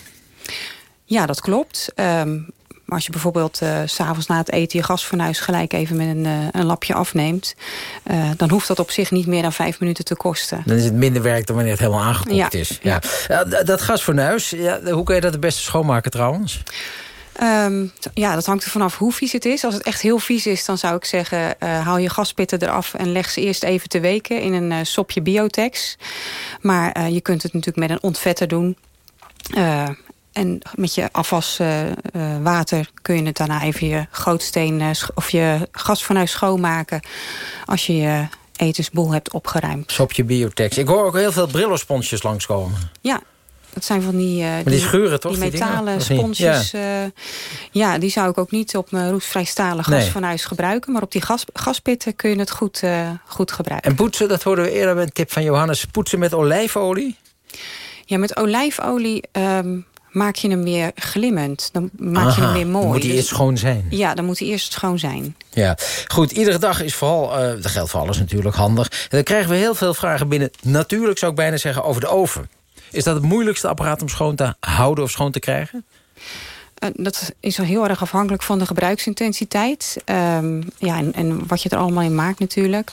Ja, dat klopt. Ehm, maar als je bijvoorbeeld s s'avonds na het eten je gasfornuis gelijk even met een, eh, een lapje afneemt, eh, dan hoeft dat op zich niet meer dan vijf minuten te kosten. Dan is het minder werk dan wanneer het helemaal aangekocht Ja, is. Ja. Ja, dat gasfornuis, ja, hoe kun je dat het beste schoonmaken trouwens? Ehm, ja, dat hangt er vanaf hoe vies het is. Als het echt heel vies is, dan zou ik zeggen... eh, haal je gaspitten eraf en leg ze eerst even te weken... in een eh, sopje biotex. Maar eh, je kunt het natuurlijk met een ontvetter doen. Eh, en met je afwaswater kun je het daarna even je gootsteen... eh, of je gasfornuis schoonmaken... als je je etensboel hebt opgeruimd. Sopje biotex. Ik hoor ook heel veel Brillo-sponsjes langskomen. Ja, dat zijn van die... eh, die schuren toch, Die metalen sponsjes. Ja. ja, die zou ik ook niet op mijn roesvrij stalen gas Nee. van huis gebruiken. Maar op die gas, gaspitten kun je het goed, eh, goed gebruiken. En poetsen, dat hoorden we eerder bij een tip van Johannes. Poetsen met olijfolie? Ja, met olijfolie ehm, maak je hem weer glimmend. Dan maak je hem weer mooi. dan moet hij Dus- eerst schoon zijn. Ja, dan moet hij eerst schoon zijn. Ja, goed. Iedere dag is vooral, eh, dat geldt voor alles natuurlijk, handig. En dan krijgen we heel veel vragen binnen. Natuurlijk zou ik bijna zeggen over de oven. Is dat het moeilijkste apparaat om schoon te houden of schoon te krijgen? Eh, dat is wel heel erg afhankelijk van de gebruiksintensiteit. Ehm, ja, en, en wat je er allemaal in maakt natuurlijk.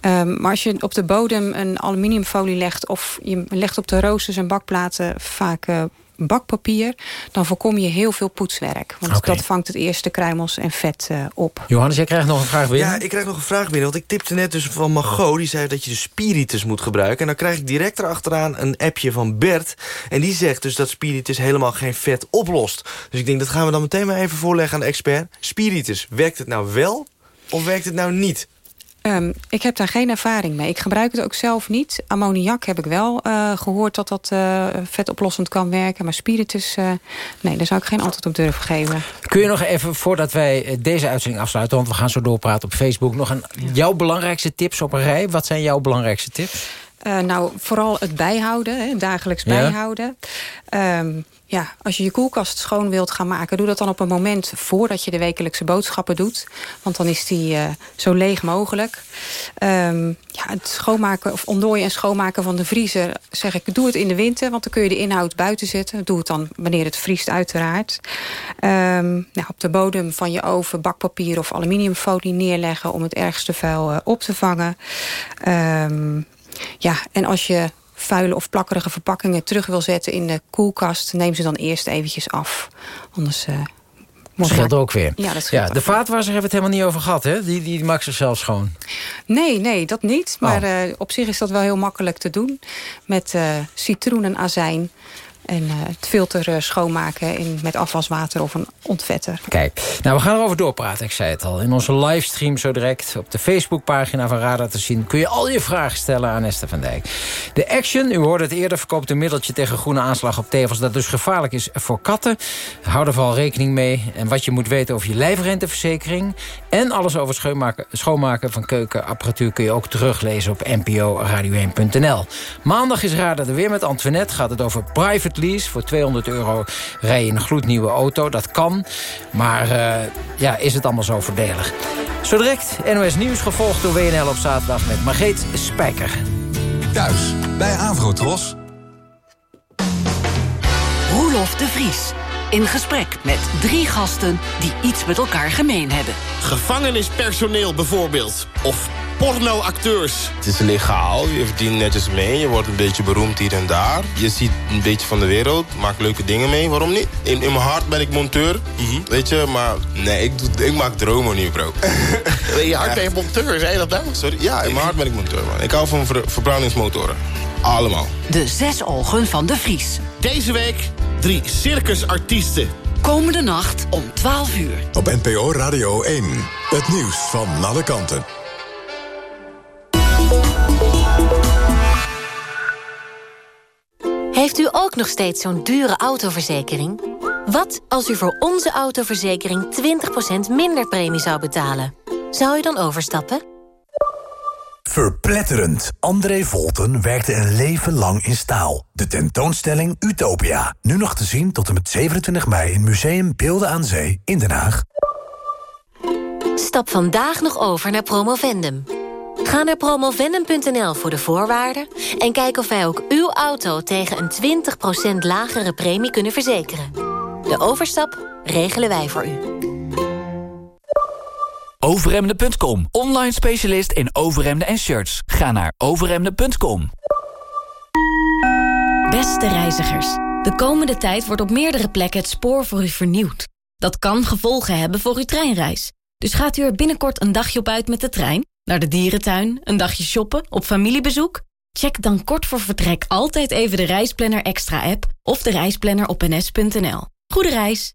Ehm, maar als je op de bodem een aluminiumfolie legt... of je legt op de roosters en bakplaten vaak eh, bakpapier... dan voorkom je heel veel poetswerk. Want dat vangt het eerste kruimels en vet eh, op. Johannes, jij krijgt nog een vraag binnen. Ja, ik krijg nog een vraag binnen. Want ik tipte net dus van Margot. Die zei dat je de Spiritus moet gebruiken. En dan krijg ik direct erachteraan een appje van Bert. En die zegt dus dat Spiritus helemaal geen vet oplost. Dus ik denk, dat gaan we dan meteen maar even voorleggen aan de expert. Spiritus, werkt het nou wel of werkt het nou niet? Ehm, ik heb daar geen ervaring mee. Ik gebruik het ook zelf niet. Ammoniak heb ik wel eh, gehoord dat dat eh, vetoplossend kan werken. Maar spiritus, eh, nee, daar zou ik geen antwoord op durven geven. Kun je nog even, voordat wij deze uitzending afsluiten... want we gaan zo doorpraten op Facebook... nog een, jouw belangrijkste tips op een rij? Wat zijn jouw belangrijkste tips? Eh, nou, vooral het bijhouden, hè, dagelijks Ja. bijhouden. Ehm, ja, als je je koelkast schoon wilt gaan maken... doe dat dan op een moment voordat je de wekelijkse boodschappen doet. Want dan is die eh, zo leeg mogelijk. Ehm, ja, het schoonmaken of ontdooien en schoonmaken van de vriezer... zeg ik, doe het in de winter, want dan kun je de inhoud buiten zetten. Doe het dan wanneer het vriest uiteraard. Ehm, nou, op de bodem van je oven bakpapier of aluminiumfolie neerleggen... om het ergste vuil eh, op te vangen. Ehm, ja, en als je vuile of plakkerige verpakkingen terug wil zetten in de koelkast... neem ze dan eerst eventjes af. Anders... eh, Dat scheelt ook weer. Ja, dat ja, de vaatwasser hebben we het helemaal niet over gehad, hè? Die, die maakt zichzelf schoon. Nee, nee, dat niet. Maar Oh. eh, op zich is dat wel heel makkelijk te doen. Met eh, citroen en azijn. En eh, het filter eh, schoonmaken in, met afwaswater of een ontvetter. Kijk, nou, we gaan erover doorpraten, ik zei het al. In onze livestream zo direct op de Facebookpagina van Radar te zien... kun je al je vragen stellen aan Esther van Dijk. De Action, u hoorde het eerder, verkoopt een middeltje tegen groene aanslag op tevels... dat dus gevaarlijk is voor katten. Hou er vooral rekening mee. En wat je moet weten over je lijfrenteverzekering... en alles over schoonmaken, schoonmaken van keukenapparatuur... kun je ook teruglezen op nporadio1.nl. Maandag is Radar er weer met Antoinette. Gaat het over private lease. Voor 200 euro rij je een gloednieuwe auto. Dat kan. Maar eh, ja, is het allemaal zo voordelig? Zo direct NOS Nieuws gevolgd door WNL op zaterdag met Margreet Spijker. Thuis bij Avrotros. Roelof de Vries. In gesprek met drie gasten die iets met elkaar gemeen hebben. Gevangenispersoneel bijvoorbeeld. Of pornoacteurs. Het is legaal, je verdient netjes mee, je wordt een beetje beroemd hier en daar. Je ziet een beetje van de wereld, maakt leuke dingen mee, waarom niet? In, in mijn hart ben ik monteur, weet je, maar nee, ik, doe, ik maak dromen nu, bro. In je hart ben je monteur, zei je dat nou? Sorry? Ja, in mijn hart ben ik monteur, man. Ik hou van ver- verbrandingsmotoren. Allemaal. De zes ogen van de Vries. Deze week drie circusartiesten. Komende nacht om 12 uur. Op NPO Radio 1. Het nieuws van alle kanten. Heeft u ook nog steeds zo'n dure autoverzekering? Wat als u voor onze autoverzekering 20% minder premie zou betalen? Zou u dan overstappen? Verpletterend. André Volten werkte een leven lang in staal. De tentoonstelling Utopia. Nu nog te zien tot en met 27 mei in Museum Beelden aan Zee in Den Haag. Stap vandaag nog over naar Promovendum. Ga naar promovendum.nl voor de voorwaarden... en kijk of wij ook uw auto tegen een 20% lagere premie kunnen verzekeren. De overstap regelen wij voor u. Overhemden.com. Online specialist in overhemden en shirts. Ga naar overhemden.com. Beste reizigers, de komende tijd wordt op meerdere plekken het spoor voor u vernieuwd. Dat kan gevolgen hebben voor uw treinreis. Dus gaat u er binnenkort een dagje op uit met de trein? Naar de dierentuin? Een dagje shoppen? Op familiebezoek? Check dan kort voor vertrek altijd even de Reisplanner Extra app... of de reisplanner op ns.nl. Goede reis!